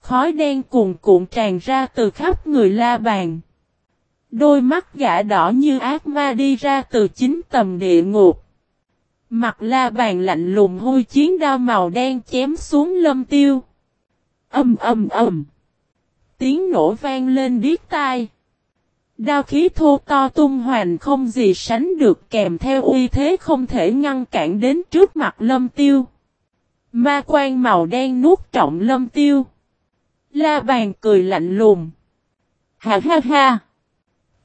Khói đen cuồn cuộn tràn ra từ khắp người la bàn. Đôi mắt gã đỏ như ác ma đi ra từ chính tầm địa ngục. Mặt la bàn lạnh lùng hôi chiến đao màu đen chém xuống lâm tiêu. Âm âm âm. Tiếng nổ vang lên điếc tai. Đao khí thô to tung hoành không gì sánh được kèm theo uy thế không thể ngăn cản đến trước mặt lâm tiêu. Ma quan màu đen nuốt trọng lâm tiêu. La bàn cười lạnh lùng. Ha ha ha.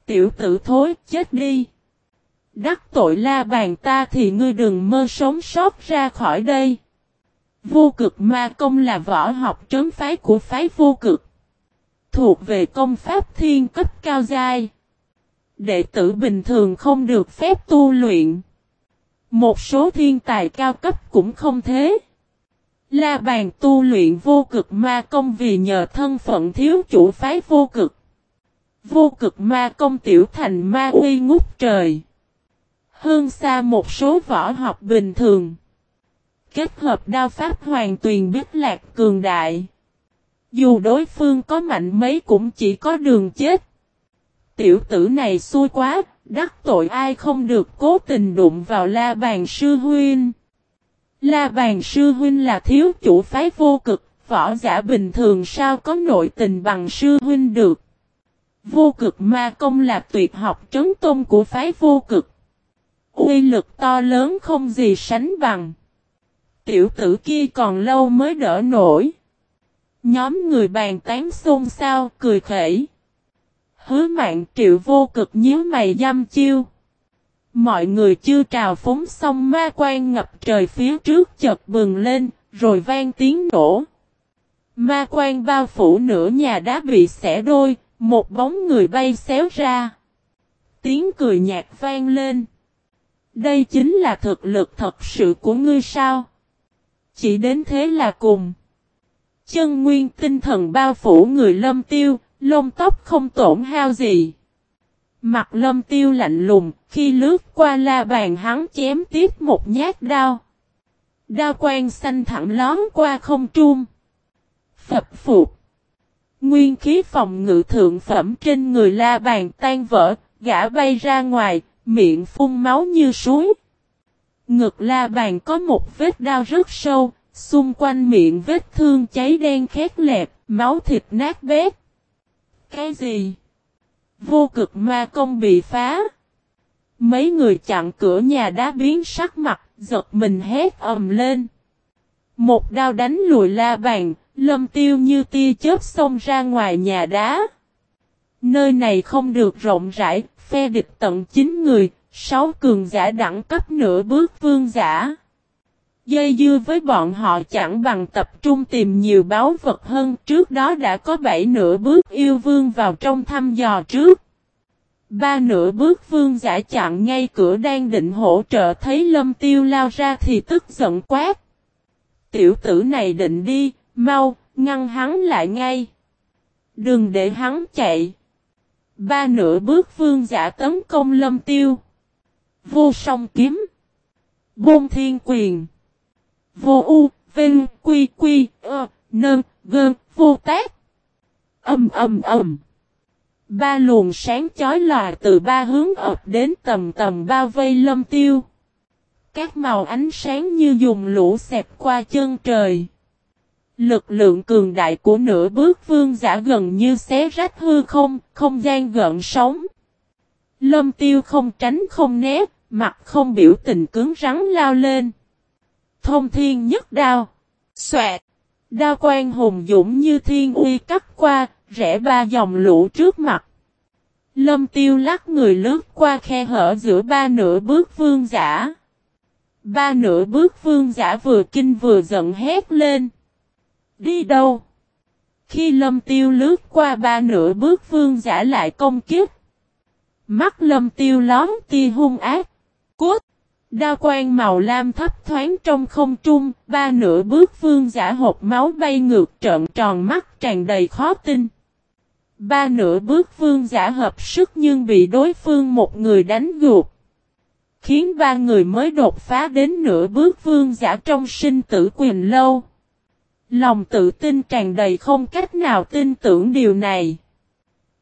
Tiểu tử thối, chết đi. Đắc tội la bàn ta thì ngươi đừng mơ sống sót ra khỏi đây. Vô cực ma công là võ học trấn phái của phái vô cực thuộc về công pháp thiên cấp cao giai. Đệ tử bình thường không được phép tu luyện. Một số thiên tài cao cấp cũng không thế. La bàn tu luyện vô cực ma công vì nhờ thân phận thiếu chủ phái vô cực. Vô cực ma công tiểu thành ma uy ngút trời. Hơn xa một số võ học bình thường. Kết hợp đao pháp hoàn tuyền biết lạc cường đại. Dù đối phương có mạnh mấy cũng chỉ có đường chết. Tiểu tử này xui quá, đắc tội ai không được cố tình đụng vào la bàn sư huynh. La bàn sư huynh là thiếu chủ phái vô cực, võ giả bình thường sao có nội tình bằng sư huynh được. Vô cực ma công là tuyệt học trấn tôn của phái vô cực. Uy lực to lớn không gì sánh bằng. Tiểu tử kia còn lâu mới đỡ nổi. Nhóm người bàn tán xôn xao, cười khẩy. Hứa mạng triệu vô cực nhíu mày dăm chiêu. Mọi người chưa trào phúng xong ma quan ngập trời phía trước chợt bừng lên, rồi vang tiếng nổ. Ma quan bao phủ nửa nhà đá bị xẻ đôi, Một bóng người bay xéo ra. Tiếng cười nhạt vang lên. Đây chính là thực lực thật sự của ngươi sao? Chỉ đến thế là cùng. Chân nguyên tinh thần bao phủ người lâm tiêu, lông tóc không tổn hao gì. Mặt lâm tiêu lạnh lùng, khi lướt qua la bàn hắn chém tiếp một nhát đao. Đao quang xanh thẳng lón qua không trung. Phập phục. Nguyên khí phòng ngự thượng phẩm trên người la bàn tan vỡ, gã bay ra ngoài, miệng phun máu như suối. Ngực la bàn có một vết đau rất sâu, xung quanh miệng vết thương cháy đen khét lẹp, máu thịt nát bét. Cái gì? Vô cực ma công bị phá. Mấy người chặn cửa nhà đá biến sắc mặt, giật mình hét ầm lên. Một đao đánh lùi la bàn, lâm tiêu như tia chớp xông ra ngoài nhà đá. Nơi này không được rộng rãi, phe địch tận 9 người, 6 cường giả đẳng cấp nửa bước vương giả. Dây dưa với bọn họ chẳng bằng tập trung tìm nhiều báo vật hơn trước đó đã có 7 nửa bước yêu vương vào trong thăm dò trước. Ba nửa bước vương giả chặn ngay cửa đang định hỗ trợ thấy lâm tiêu lao ra thì tức giận quát. Tiểu tử này định đi, mau, ngăn hắn lại ngay. Đừng để hắn chạy. Ba nửa bước vương giả tấn công lâm tiêu. Vô song kiếm. Bôn thiên quyền. Vô u, vinh, quy quy, ơ, nơn, gơn, vô tác. Âm âm âm. Ba luồng sáng chói lòa từ ba hướng ập đến tầm tầm bao vây lâm tiêu. Các màu ánh sáng như dùng lũ xẹp qua chân trời. Lực lượng cường đại của nửa bước vương giả gần như xé rách hư không, không gian gợn sóng. Lâm tiêu không tránh không né, mặt không biểu tình cứng rắn lao lên. Thông thiên nhất đao. Xoẹt. Đao quan hùng dũng như thiên uy cắt qua, rẽ ba dòng lũ trước mặt. Lâm tiêu lắc người lướt qua khe hở giữa ba nửa bước vương giả. Ba nửa bước vương giả vừa kinh vừa giận hét lên. Đi đâu? Khi lâm tiêu lướt qua ba nửa bước vương giả lại công kiếp. Mắt lâm tiêu lón tia hung ác. Cốt. Đao quan màu lam thấp thoáng trong không trung, ba nửa bước vương giả hộp máu bay ngược trợn tròn mắt tràn đầy khó tin. Ba nửa bước vương giả hợp sức nhưng bị đối phương một người đánh gục. Khiến ba người mới đột phá đến nửa bước vương giả trong sinh tử quyền lâu. Lòng tự tin tràn đầy không cách nào tin tưởng điều này.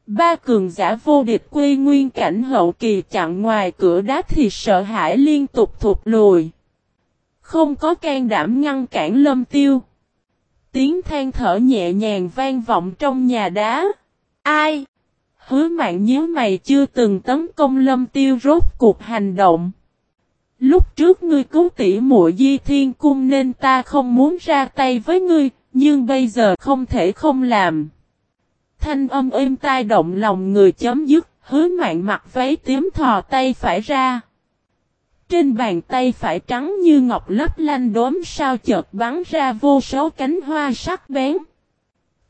Ba cường giả vô địch quy nguyên cảnh hậu kỳ chặn ngoài cửa đá thì sợ hãi liên tục thụt lùi. Không có can đảm ngăn cản lâm tiêu. Tiếng than thở nhẹ nhàng vang vọng trong nhà đá. Ai? Hứa mạng nhớ mày chưa từng tấn công lâm tiêu rốt cuộc hành động. Lúc trước ngươi cứu tỷ muội di thiên cung nên ta không muốn ra tay với ngươi, nhưng bây giờ không thể không làm. Thanh âm êm tai động lòng người chấm dứt, hứa mạng mặt váy tím thò tay phải ra. Trên bàn tay phải trắng như ngọc lấp lanh đốm sao chợt bắn ra vô số cánh hoa sắc bén.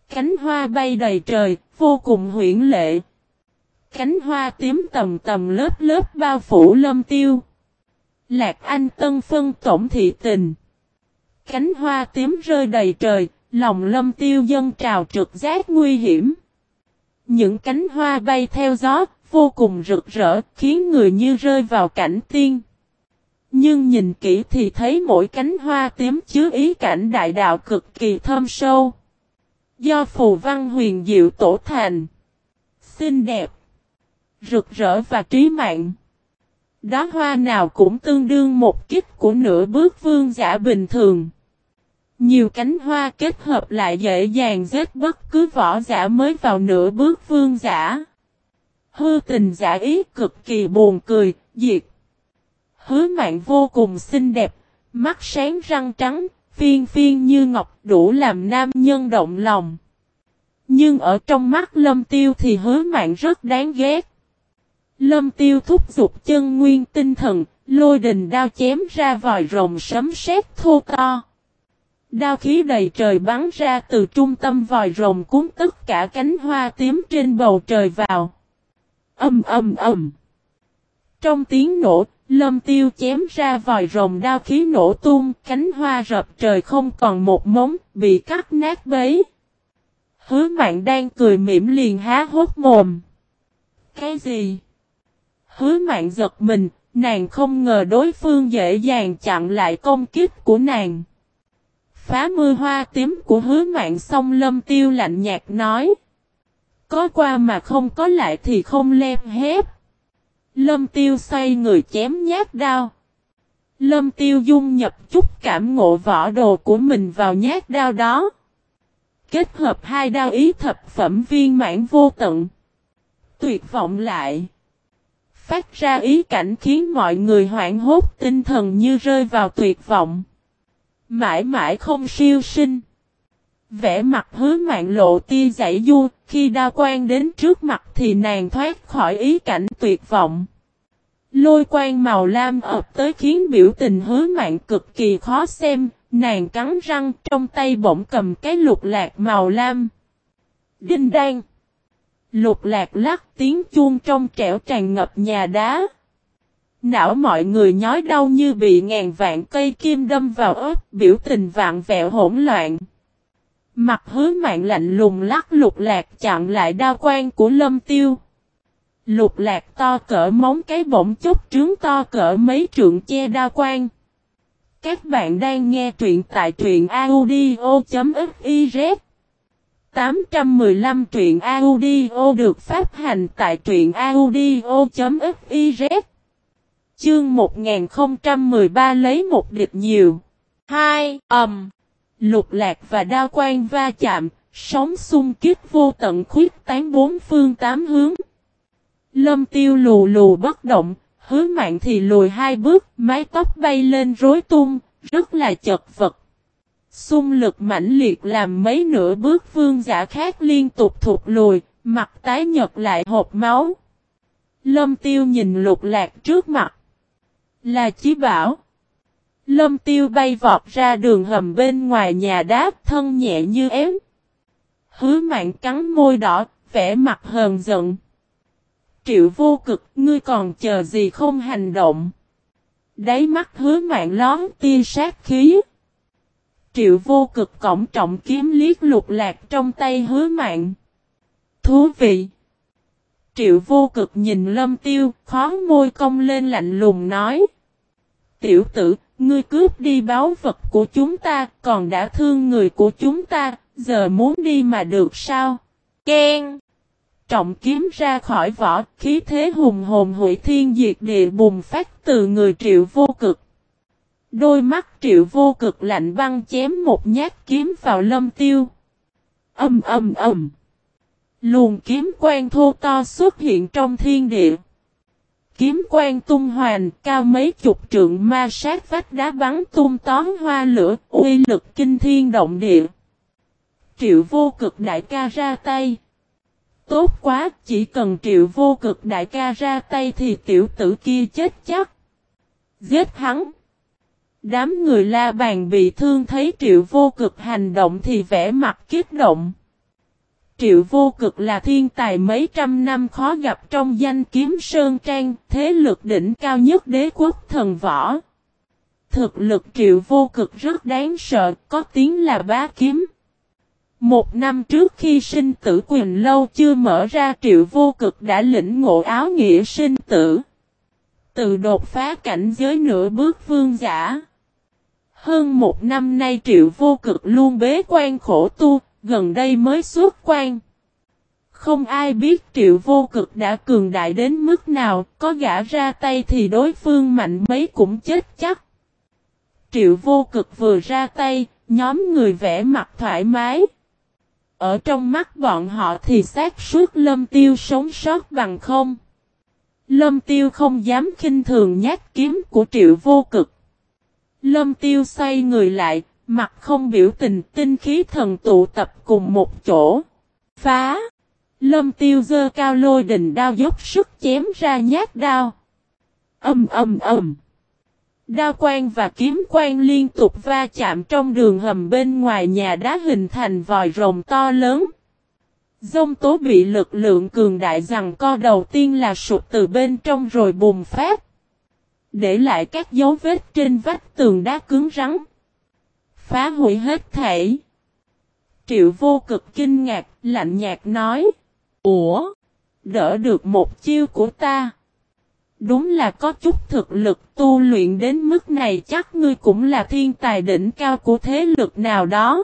Cánh hoa bay đầy trời, vô cùng huyển lệ. Cánh hoa tím tầm tầm lớp lớp bao phủ lâm tiêu. Lạc Anh Tân phân tổng thị tình. Cánh hoa tím rơi đầy trời, lòng lâm tiêu dân trào trực giác nguy hiểm. Những cánh hoa bay theo gió, vô cùng rực rỡ, khiến người như rơi vào cảnh tiên. Nhưng nhìn kỹ thì thấy mỗi cánh hoa tím chứa ý cảnh đại đạo cực kỳ thâm sâu. Do phù văn huyền diệu tổ thành. Xinh đẹp. Rực rỡ và trí mạng. Đó hoa nào cũng tương đương một kích của nửa bước vương giả bình thường. Nhiều cánh hoa kết hợp lại dễ dàng giết bất cứ võ giả mới vào nửa bước vương giả. Hư tình giả ý cực kỳ buồn cười, diệt. Hứa mạng vô cùng xinh đẹp, mắt sáng răng trắng, phiên phiên như ngọc đủ làm nam nhân động lòng. Nhưng ở trong mắt lâm tiêu thì hứa mạng rất đáng ghét. Lâm tiêu thúc giục chân nguyên tinh thần, lôi đình đao chém ra vòi rồng sấm sét thô to. Đao khí đầy trời bắn ra từ trung tâm vòi rồng cuốn tất cả cánh hoa tím trên bầu trời vào. Âm âm âm. Trong tiếng nổ, lâm tiêu chém ra vòi rồng đao khí nổ tung, cánh hoa rập trời không còn một mống, bị cắt nát bấy. Hứa mạng đang cười mỉm liền há hốt mồm. Cái gì? Hứa mạng giật mình, nàng không ngờ đối phương dễ dàng chặn lại công kích của nàng. Phá mưa hoa tím của hứa mạng xong lâm tiêu lạnh nhạt nói. Có qua mà không có lại thì không lem hép. Lâm tiêu xoay người chém nhát đao. Lâm tiêu dung nhập chút cảm ngộ võ đồ của mình vào nhát đao đó. Kết hợp hai đao ý thập phẩm viên mãn vô tận. Tuyệt vọng lại. Phát ra ý cảnh khiến mọi người hoảng hốt tinh thần như rơi vào tuyệt vọng. Mãi mãi không siêu sinh. Vẽ mặt hứa mạng lộ tia giải du, khi đa quan đến trước mặt thì nàng thoát khỏi ý cảnh tuyệt vọng. Lôi quan màu lam ập tới khiến biểu tình hứa mạng cực kỳ khó xem, nàng cắn răng trong tay bỗng cầm cái lục lạc màu lam. Đinh đan. Lục lạc lắc tiếng chuông trong trẻo tràn ngập nhà đá. Não mọi người nhói đau như bị ngàn vạn cây kim đâm vào ớt, biểu tình vạn vẹo hỗn loạn. Mặt hứa mạng lạnh lùng lắc lục lạc chặn lại đao quan của lâm tiêu. Lục lạc to cỡ móng cái bỗng chốc trướng to cỡ mấy trượng che đao quan. Các bạn đang nghe truyện tại truyện audio.fif 815 truyện audio được phát hành tại truyện audio.fiz Chương 1013 lấy một địch nhiều. 2. ầm Um, lục lạc và đao quan va chạm, sóng xung kích vô tận khuyết tán bốn phương tám hướng. Lâm tiêu lù lù bất động, hứa mạng thì lùi hai bước, mái tóc bay lên rối tung, rất là chật vật. Xung lực mãnh liệt làm mấy nửa bước vương giả khác liên tục thụt lùi, mặt tái nhật lại hộp máu. Lâm tiêu nhìn lục lạc trước mặt. Là chí bảo. Lâm tiêu bay vọt ra đường hầm bên ngoài nhà đáp thân nhẹ như ém. Hứa mạng cắn môi đỏ, vẻ mặt hờn giận. Triệu vô cực, ngươi còn chờ gì không hành động. Đáy mắt hứa mạng lón tia sát khí. Triệu vô cực cổng trọng kiếm liếc lục lạc trong tay hứa mạng. Thú vị. Triệu vô cực nhìn lâm tiêu, khó môi cong lên lạnh lùng nói. Tiểu tử, ngươi cướp đi báo vật của chúng ta, còn đã thương người của chúng ta, giờ muốn đi mà được sao? Ken! Trọng kiếm ra khỏi vỏ, khí thế hùng hồn hủy thiên diệt địa bùng phát từ người triệu vô cực. Đôi mắt triệu vô cực lạnh băng chém một nhát kiếm vào lâm tiêu. Âm âm âm. Luồng kiếm quang thô to xuất hiện trong thiên địa. Kiếm quang tung hoàn cao mấy chục trượng ma sát vách đá bắn tung tóm hoa lửa, uy lực kinh thiên động địa. Triệu vô cực đại ca ra tay. Tốt quá, chỉ cần triệu vô cực đại ca ra tay thì tiểu tử kia chết chắc. Giết hắn. Đám người la bàn bị thương thấy triệu vô cực hành động thì vẻ mặt kích động. Triệu vô cực là thiên tài mấy trăm năm khó gặp trong danh kiếm Sơn Trang, thế lực đỉnh cao nhất đế quốc thần võ. Thực lực triệu vô cực rất đáng sợ, có tiếng là bá kiếm. Một năm trước khi sinh tử quyền lâu chưa mở ra triệu vô cực đã lĩnh ngộ áo nghĩa sinh tử. Từ đột phá cảnh giới nửa bước vương giả. Hơn một năm nay triệu vô cực luôn bế quan khổ tu, gần đây mới xuất quan. Không ai biết triệu vô cực đã cường đại đến mức nào, có gã ra tay thì đối phương mạnh mấy cũng chết chắc. Triệu vô cực vừa ra tay, nhóm người vẽ mặt thoải mái. Ở trong mắt bọn họ thì xác suốt lâm tiêu sống sót bằng không. Lâm tiêu không dám khinh thường nhát kiếm của triệu vô cực. Lâm tiêu xoay người lại, mặt không biểu tình tinh khí thần tụ tập cùng một chỗ. Phá! Lâm tiêu dơ cao lôi đình đao dốc sức chém ra nhát đao. Âm âm âm! Đao quan và kiếm quan liên tục va chạm trong đường hầm bên ngoài nhà đá hình thành vòi rồng to lớn. Dông tố bị lực lượng cường đại rằng co đầu tiên là sụp từ bên trong rồi bùng phát. Để lại các dấu vết trên vách tường đá cứng rắn. Phá hủy hết thể. Triệu vô cực kinh ngạc, lạnh nhạt nói. Ủa? Đỡ được một chiêu của ta. Đúng là có chút thực lực tu luyện đến mức này chắc ngươi cũng là thiên tài đỉnh cao của thế lực nào đó.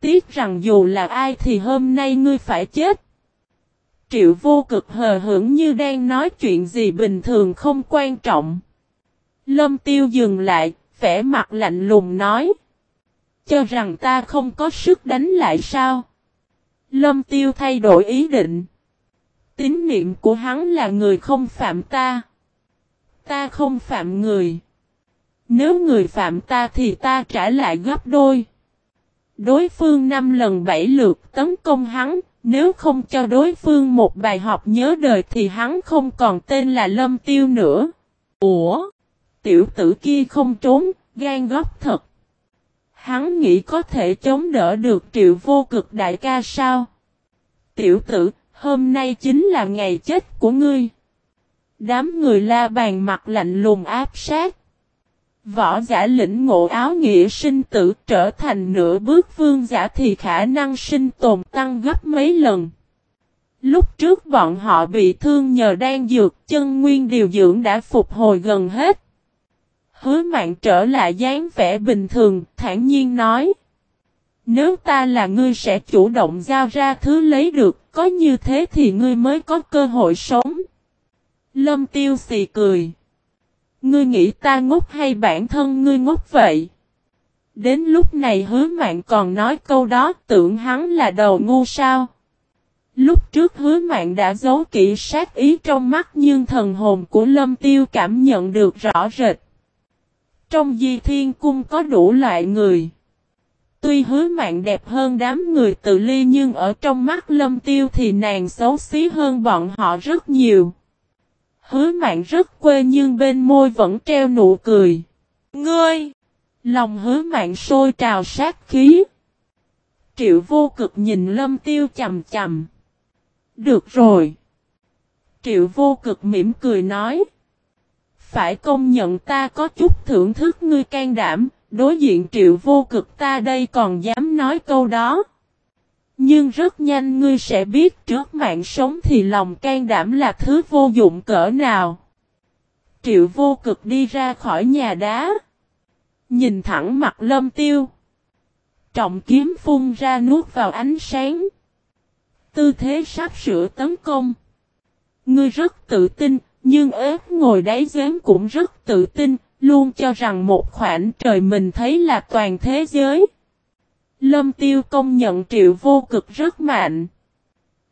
Tiếc rằng dù là ai thì hôm nay ngươi phải chết. Triệu vô cực hờ hững như đang nói chuyện gì bình thường không quan trọng. Lâm tiêu dừng lại, vẻ mặt lạnh lùng nói. Cho rằng ta không có sức đánh lại sao? Lâm tiêu thay đổi ý định. Tín niệm của hắn là người không phạm ta. Ta không phạm người. Nếu người phạm ta thì ta trả lại gấp đôi. Đối phương năm lần bảy lượt tấn công hắn, nếu không cho đối phương một bài học nhớ đời thì hắn không còn tên là Lâm Tiêu nữa. Ủa? Tiểu tử kia không trốn, gan góc thật. Hắn nghĩ có thể chống đỡ được triệu vô cực đại ca sao? Tiểu tử, hôm nay chính là ngày chết của ngươi. Đám người la bàn mặt lạnh lùng áp sát. Võ giả lĩnh ngộ áo nghĩa sinh tử trở thành nửa bước vương giả thì khả năng sinh tồn tăng gấp mấy lần. Lúc trước bọn họ bị thương nhờ đang dược chân nguyên điều dưỡng đã phục hồi gần hết. Hứa mạng trở lại dáng vẻ bình thường, thản nhiên nói. Nếu ta là ngươi sẽ chủ động giao ra thứ lấy được, có như thế thì ngươi mới có cơ hội sống. Lâm tiêu xì cười. Ngươi nghĩ ta ngốc hay bản thân ngươi ngốc vậy? Đến lúc này hứa mạng còn nói câu đó tưởng hắn là đầu ngu sao? Lúc trước hứa mạng đã giấu kỹ sát ý trong mắt nhưng thần hồn của lâm tiêu cảm nhận được rõ rệt. Trong di thiên cung có đủ loại người. Tuy hứa mạng đẹp hơn đám người tự ly nhưng ở trong mắt lâm tiêu thì nàng xấu xí hơn bọn họ rất nhiều. Hứa mạng rất quê nhưng bên môi vẫn treo nụ cười. Ngươi! Lòng hứa mạng sôi trào sát khí. Triệu vô cực nhìn lâm tiêu chầm chầm. Được rồi. Triệu vô cực mỉm cười nói. Phải công nhận ta có chút thưởng thức ngươi can đảm, đối diện triệu vô cực ta đây còn dám nói câu đó. Nhưng rất nhanh ngươi sẽ biết trước mạng sống thì lòng can đảm là thứ vô dụng cỡ nào. Triệu vô cực đi ra khỏi nhà đá. Nhìn thẳng mặt lâm tiêu. Trọng kiếm phun ra nuốt vào ánh sáng. Tư thế sắp sửa tấn công. Ngươi rất tự tin, nhưng ớt ngồi đáy giếng cũng rất tự tin, luôn cho rằng một khoảng trời mình thấy là toàn thế giới. Lâm Tiêu công nhận triệu vô cực rất mạnh.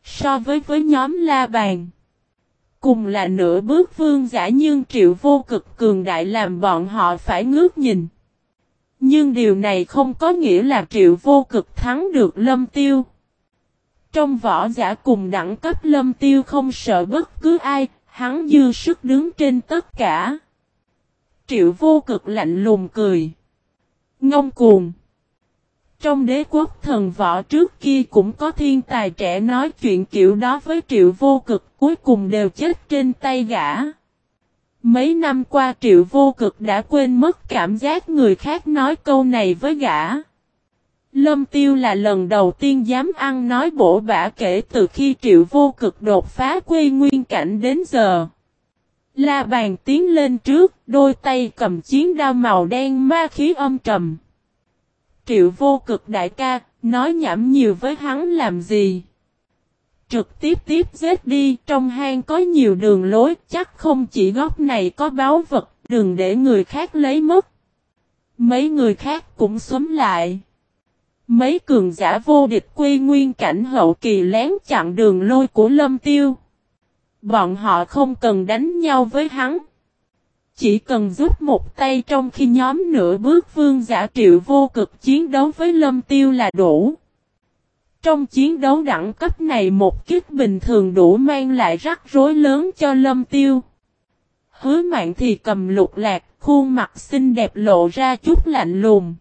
So với với nhóm la bàn. Cùng là nửa bước vương giả nhưng triệu vô cực cường đại làm bọn họ phải ngước nhìn. Nhưng điều này không có nghĩa là triệu vô cực thắng được lâm tiêu. Trong võ giả cùng đẳng cấp lâm tiêu không sợ bất cứ ai, hắn dư sức đứng trên tất cả. Triệu vô cực lạnh lùng cười. Ngông cuồng. Trong đế quốc thần võ trước kia cũng có thiên tài trẻ nói chuyện kiểu đó với triệu vô cực, cuối cùng đều chết trên tay gã. Mấy năm qua triệu vô cực đã quên mất cảm giác người khác nói câu này với gã. Lâm tiêu là lần đầu tiên dám ăn nói bổ bả kể từ khi triệu vô cực đột phá quê nguyên cảnh đến giờ. La bàn tiến lên trước, đôi tay cầm chiến đao màu đen ma khí âm trầm. Triệu vô cực đại ca, nói nhảm nhiều với hắn làm gì? Trực tiếp tiếp giết đi, trong hang có nhiều đường lối, chắc không chỉ góc này có báo vật, đừng để người khác lấy mất. Mấy người khác cũng xúm lại. Mấy cường giả vô địch quy nguyên cảnh hậu kỳ lén chặn đường lôi của lâm tiêu. Bọn họ không cần đánh nhau với hắn. Chỉ cần giúp một tay trong khi nhóm nửa bước vương giả triệu vô cực chiến đấu với lâm tiêu là đủ. Trong chiến đấu đẳng cấp này một kích bình thường đủ mang lại rắc rối lớn cho lâm tiêu. Hứa mạng thì cầm lục lạc, khuôn mặt xinh đẹp lộ ra chút lạnh lùng.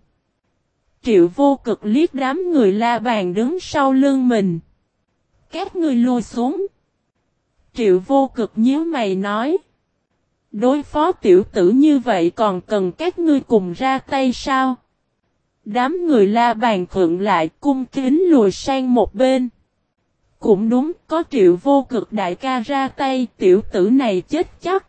Triệu vô cực liếc đám người la bàn đứng sau lưng mình. Các ngươi lùi xuống. Triệu vô cực nhíu mày nói. Đối phó tiểu tử như vậy còn cần các ngươi cùng ra tay sao? Đám người la bàn khượng lại cung kính lùi sang một bên. Cũng đúng, có triệu vô cực đại ca ra tay, tiểu tử này chết chắc.